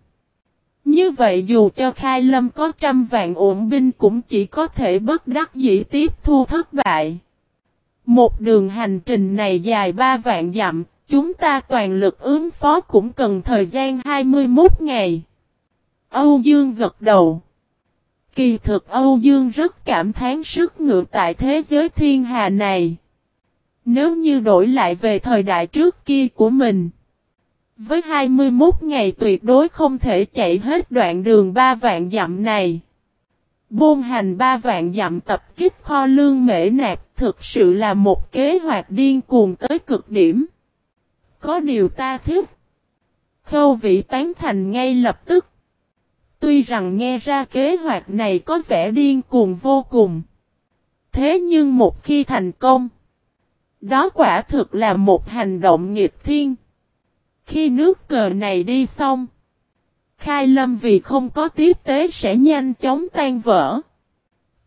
Speaker 1: Như vậy dù cho khai lâm có trăm vạn ổn binh cũng chỉ có thể bất đắc dĩ tiếp thu thất bại. Một đường hành trình này dài ba vạn dặm, chúng ta toàn lực ứng phó cũng cần thời gian 21 ngày. Âu Dương gật đầu. Kỳ thực Âu Dương rất cảm thán sức ngựa tại thế giới thiên hà này. Nếu như đổi lại về thời đại trước kia của mình. Với 21 ngày tuyệt đối không thể chạy hết đoạn đường ba vạn dặm này. Bôn hành ba vạn dặm tập kích kho lương mễ nạp thực sự là một kế hoạch điên cuồng tới cực điểm. Có điều ta thích. Khâu vị tán thành ngay lập tức. Tuy rằng nghe ra kế hoạch này có vẻ điên cuồng vô cùng. Thế nhưng một khi thành công. Đó quả thực là một hành động nghịch thiên. Khi nước cờ này đi xong. Khai lâm vì không có tiếp tế sẽ nhanh chóng tan vỡ.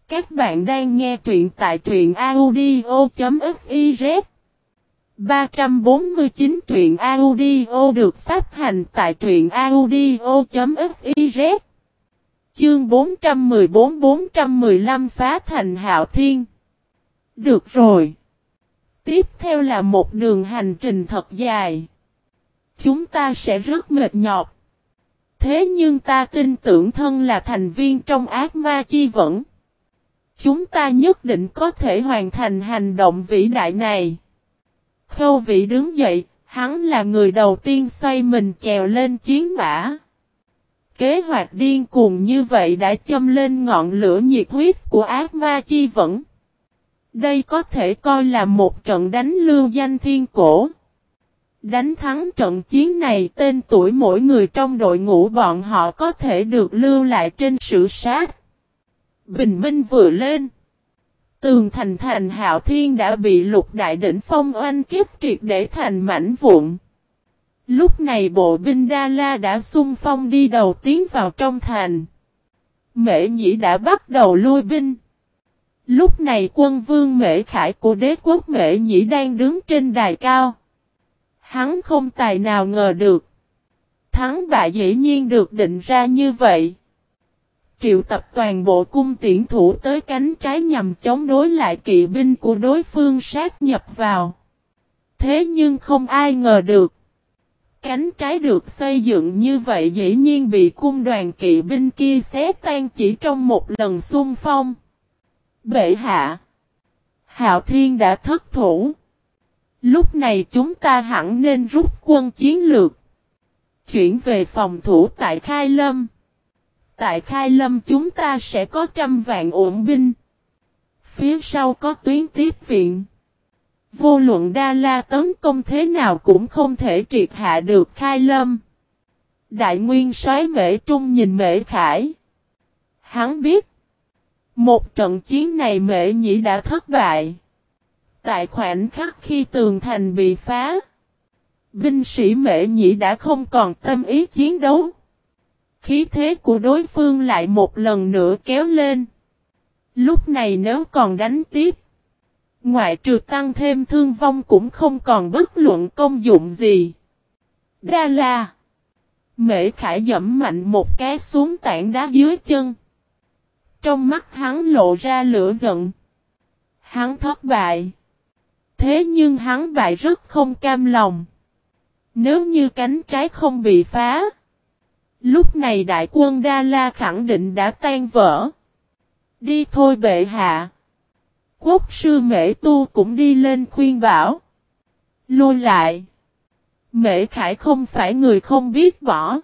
Speaker 1: Các bạn đang nghe truyện tại truyện audio.fiz 349 truyện audio được phát hành tại truyện audio.fiz Chương 414-415 phá thành hạo thiên Được rồi Tiếp theo là một đường hành trình thật dài Chúng ta sẽ rất mệt nhọc Thế nhưng ta tin tưởng thân là thành viên trong ác ma chi vẫn Chúng ta nhất định có thể hoàn thành hành động vĩ đại này. Khâu vị đứng dậy, hắn là người đầu tiên xoay mình chèo lên chiến mã. Kế hoạch điên cuồng như vậy đã châm lên ngọn lửa nhiệt huyết của ác ma chi vẫn. Đây có thể coi là một trận đánh lưu danh thiên cổ. Đánh thắng trận chiến này, tên tuổi mỗi người trong đội ngũ bọn họ có thể được lưu lại trên sử sát. Bình minh vừa lên. Tường thành thành hạo thiên đã bị lục đại đỉnh phong oanh kiếp triệt để thành mảnh vụn. Lúc này bộ binh Đa La đã xung phong đi đầu tiến vào trong thành. Mễ Nhĩ đã bắt đầu lui binh. Lúc này quân vương Mễ Khải của đế quốc Mễ Nhĩ đang đứng trên đài cao. Hắn không tài nào ngờ được. Thắng bại dĩ nhiên được định ra như vậy. Triệu tập toàn bộ cung tiễn thủ tới cánh trái nhằm chống đối lại kỵ binh của đối phương sát nhập vào. Thế nhưng không ai ngờ được. Cánh trái được xây dựng như vậy dĩ nhiên bị cung đoàn kỵ binh kia xé tan chỉ trong một lần xung phong. Bệ hạ. Hạo Thiên đã thất thủ. Lúc này chúng ta hẳn nên rút quân chiến lược. Chuyển về phòng thủ tại Khai Lâm. Tại Khai Lâm chúng ta sẽ có trăm vạn ổn binh. Phía sau có tuyến tiếp viện. Vô luận Đa La tấn công thế nào cũng không thể triệt hạ được Khai Lâm. Đại nguyên soái Mễ Trung nhìn Mễ Khải. Hắn biết. Một trận chiến này Mễ Nhĩ đã thất bại. Tại khoảnh khắc khi tường thành bị phá. Binh sĩ Mễ Nhĩ đã không còn tâm ý chiến đấu. Khí thế của đối phương lại một lần nữa kéo lên. Lúc này nếu còn đánh tiếp. Ngoại trừ tăng thêm thương vong cũng không còn bất luận công dụng gì. Đa la. Mễ Khải dẫm mạnh một cái xuống tảng đá dưới chân. Trong mắt hắn lộ ra lửa giận. Hắn thất bại. Thế nhưng hắn bại rất không cam lòng. Nếu như cánh trái không bị phá. Lúc này đại quân Đa La khẳng định đã tan vỡ. Đi thôi bệ hạ. Quốc sư Mễ Tu cũng đi lên khuyên bảo. Lôi lại. Mễ Khải không phải người không biết bỏ.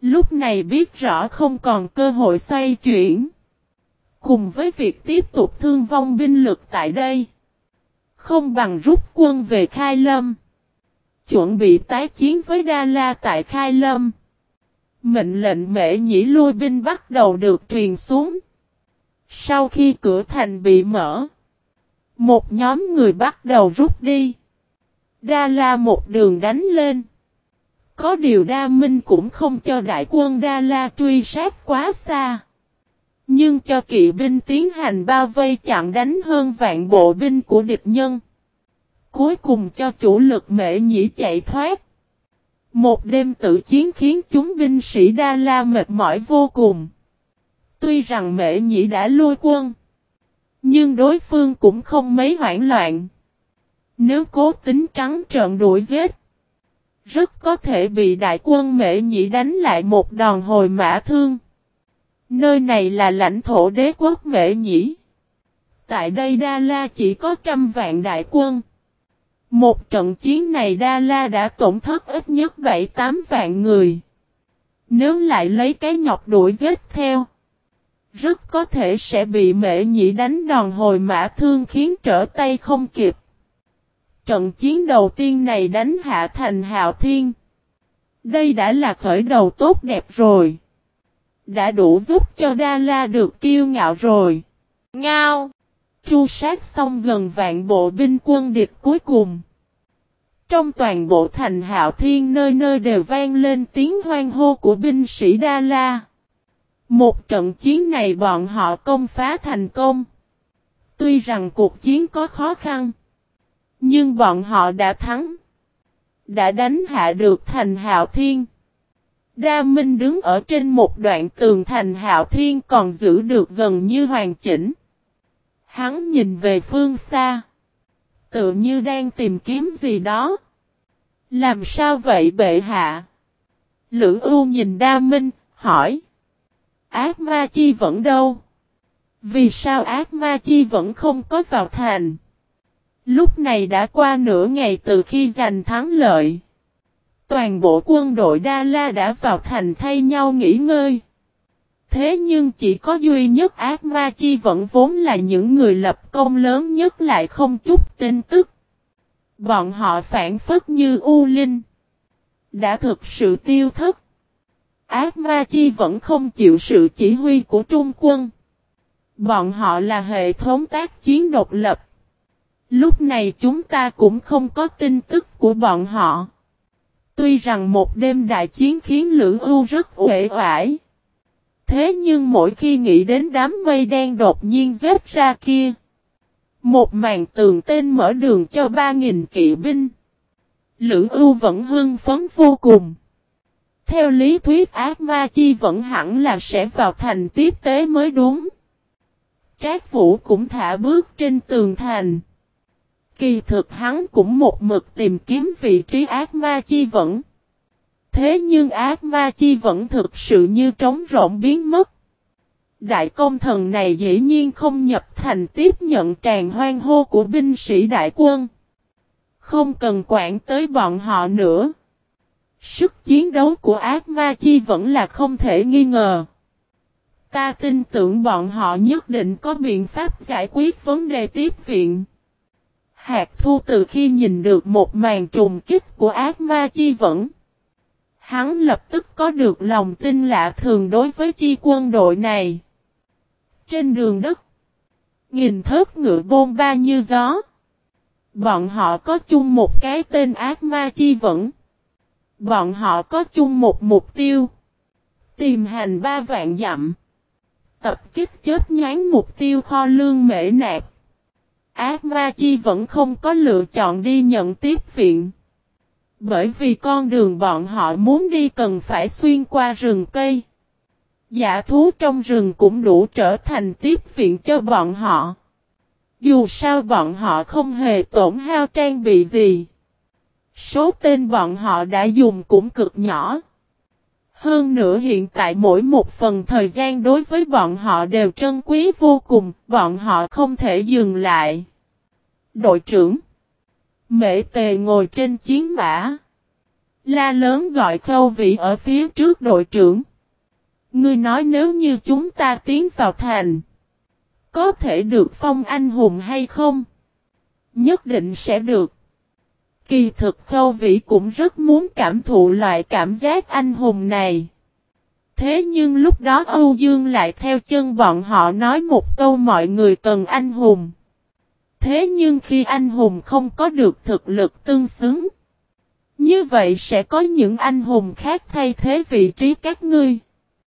Speaker 1: Lúc này biết rõ không còn cơ hội xoay chuyển. Cùng với việc tiếp tục thương vong binh lực tại đây. Không bằng rút quân về Khai Lâm. Chuẩn bị tái chiến với Đa La tại Khai Lâm. Mệnh lệnh mễ nhĩ lui binh bắt đầu được truyền xuống. Sau khi cửa thành bị mở, một nhóm người bắt đầu rút đi. Đa La một đường đánh lên. Có điều Đa Minh cũng không cho đại quân Đa La truy sát quá xa. Nhưng cho kỵ binh tiến hành bao vây chặn đánh hơn vạn bộ binh của địch nhân. Cuối cùng cho chủ lực mệ nhĩ chạy thoát. Một đêm tự chiến khiến chúng binh sĩ Đa La mệt mỏi vô cùng. Tuy rằng mệ nhĩ đã lui quân. Nhưng đối phương cũng không mấy hoảng loạn. Nếu cố tính trắng trợn đuổi giết. Rất có thể bị đại quân mệ nhĩ đánh lại một đòn hồi mã thương. Nơi này là lãnh thổ đế quốc Mễ nhĩ. Tại đây Đa La chỉ có trăm vạn đại quân. Một trận chiến này Đa La đã tổn thất ít nhất 7-8 vạn người. Nếu lại lấy cái nhọc đuổi giết theo. Rất có thể sẽ bị mệ nhị đánh đòn hồi mã thương khiến trở tay không kịp. Trận chiến đầu tiên này đánh hạ thành hạo thiên. Đây đã là khởi đầu tốt đẹp rồi. Đã đủ giúp cho Đa La được kiêu ngạo rồi. Ngao! Tru sát xong gần vạn bộ binh quân địch cuối cùng. Trong toàn bộ thành hạo thiên nơi nơi đều vang lên tiếng hoang hô của binh sĩ Đa La. Một trận chiến này bọn họ công phá thành công. Tuy rằng cuộc chiến có khó khăn. Nhưng bọn họ đã thắng. Đã đánh hạ được thành hạo thiên. Đa Minh đứng ở trên một đoạn tường thành hạo thiên còn giữ được gần như hoàn chỉnh. Hắn nhìn về phương xa. Tự như đang tìm kiếm gì đó. Làm sao vậy bệ hạ? Lữ ưu nhìn Đa Minh, hỏi. Ác ma chi vẫn đâu? Vì sao ác ma chi vẫn không có vào thành? Lúc này đã qua nửa ngày từ khi giành thắng lợi. Toàn bộ quân đội Đa La đã vào thành thay nhau nghỉ ngơi. Thế nhưng chỉ có duy nhất ác ma chi vẫn vốn là những người lập công lớn nhất lại không chút tin tức. Bọn họ phản phất như U Linh. Đã thực sự tiêu thất. Ác ma chi vẫn không chịu sự chỉ huy của Trung quân. Bọn họ là hệ thống tác chiến độc lập. Lúc này chúng ta cũng không có tin tức của bọn họ. Tuy rằng một đêm đại chiến khiến Lữ Ưu rất uể oải. Thế nhưng mỗi khi nghĩ đến đám mây đen đột nhiên rớt ra kia. Một màn tường tên mở đường cho 3.000 kỵ binh. Lữ ưu vẫn hưng phấn vô cùng. Theo lý thuyết ác ma chi vẫn hẳn là sẽ vào thành tiếp tế mới đúng. Trác Vũ cũng thả bước trên tường thành. Kỳ thực hắn cũng một mực tìm kiếm vị trí ác ma chi vẫn. Thế nhưng ác ma chi vẫn thực sự như trống rỗng biến mất. Đại công thần này dĩ nhiên không nhập thành tiếp nhận tràn hoang hô của binh sĩ đại quân. Không cần quản tới bọn họ nữa. Sức chiến đấu của ác ma chi vẫn là không thể nghi ngờ. Ta tin tưởng bọn họ nhất định có biện pháp giải quyết vấn đề tiếp viện. Hạt thu từ khi nhìn được một màn trùng kích của ác ma chi vẫn. Hắn lập tức có được lòng tin lạ thường đối với chi quân đội này. Trên đường đất, nghìn thớt ngựa bôn ba như gió. Bọn họ có chung một cái tên ác ma chi vẫn. Bọn họ có chung một mục tiêu. Tìm hành ba vạn dặm. Tập kích chết nhán mục tiêu kho lương mễ nạp. Ác ma chi vẫn không có lựa chọn đi nhận tiếp viện. Bởi vì con đường bọn họ muốn đi cần phải xuyên qua rừng cây. Giả thú trong rừng cũng đủ trở thành tiếp viện cho bọn họ. Dù sao bọn họ không hề tổn hao trang bị gì. Số tên bọn họ đã dùng cũng cực nhỏ. Hơn nữa hiện tại mỗi một phần thời gian đối với bọn họ đều trân quý vô cùng, bọn họ không thể dừng lại. Đội trưởng Mễ tề ngồi trên chiến mã. La lớn gọi khâu vị ở phía trước đội trưởng. Ngươi nói nếu như chúng ta tiến vào thành. Có thể được phong anh hùng hay không? Nhất định sẽ được. Kỳ thực khâu vĩ cũng rất muốn cảm thụ loại cảm giác anh hùng này. Thế nhưng lúc đó Âu Dương lại theo chân bọn họ nói một câu mọi người cần anh hùng. Thế nhưng khi anh hùng không có được thực lực tương xứng. Như vậy sẽ có những anh hùng khác thay thế vị trí các ngươi.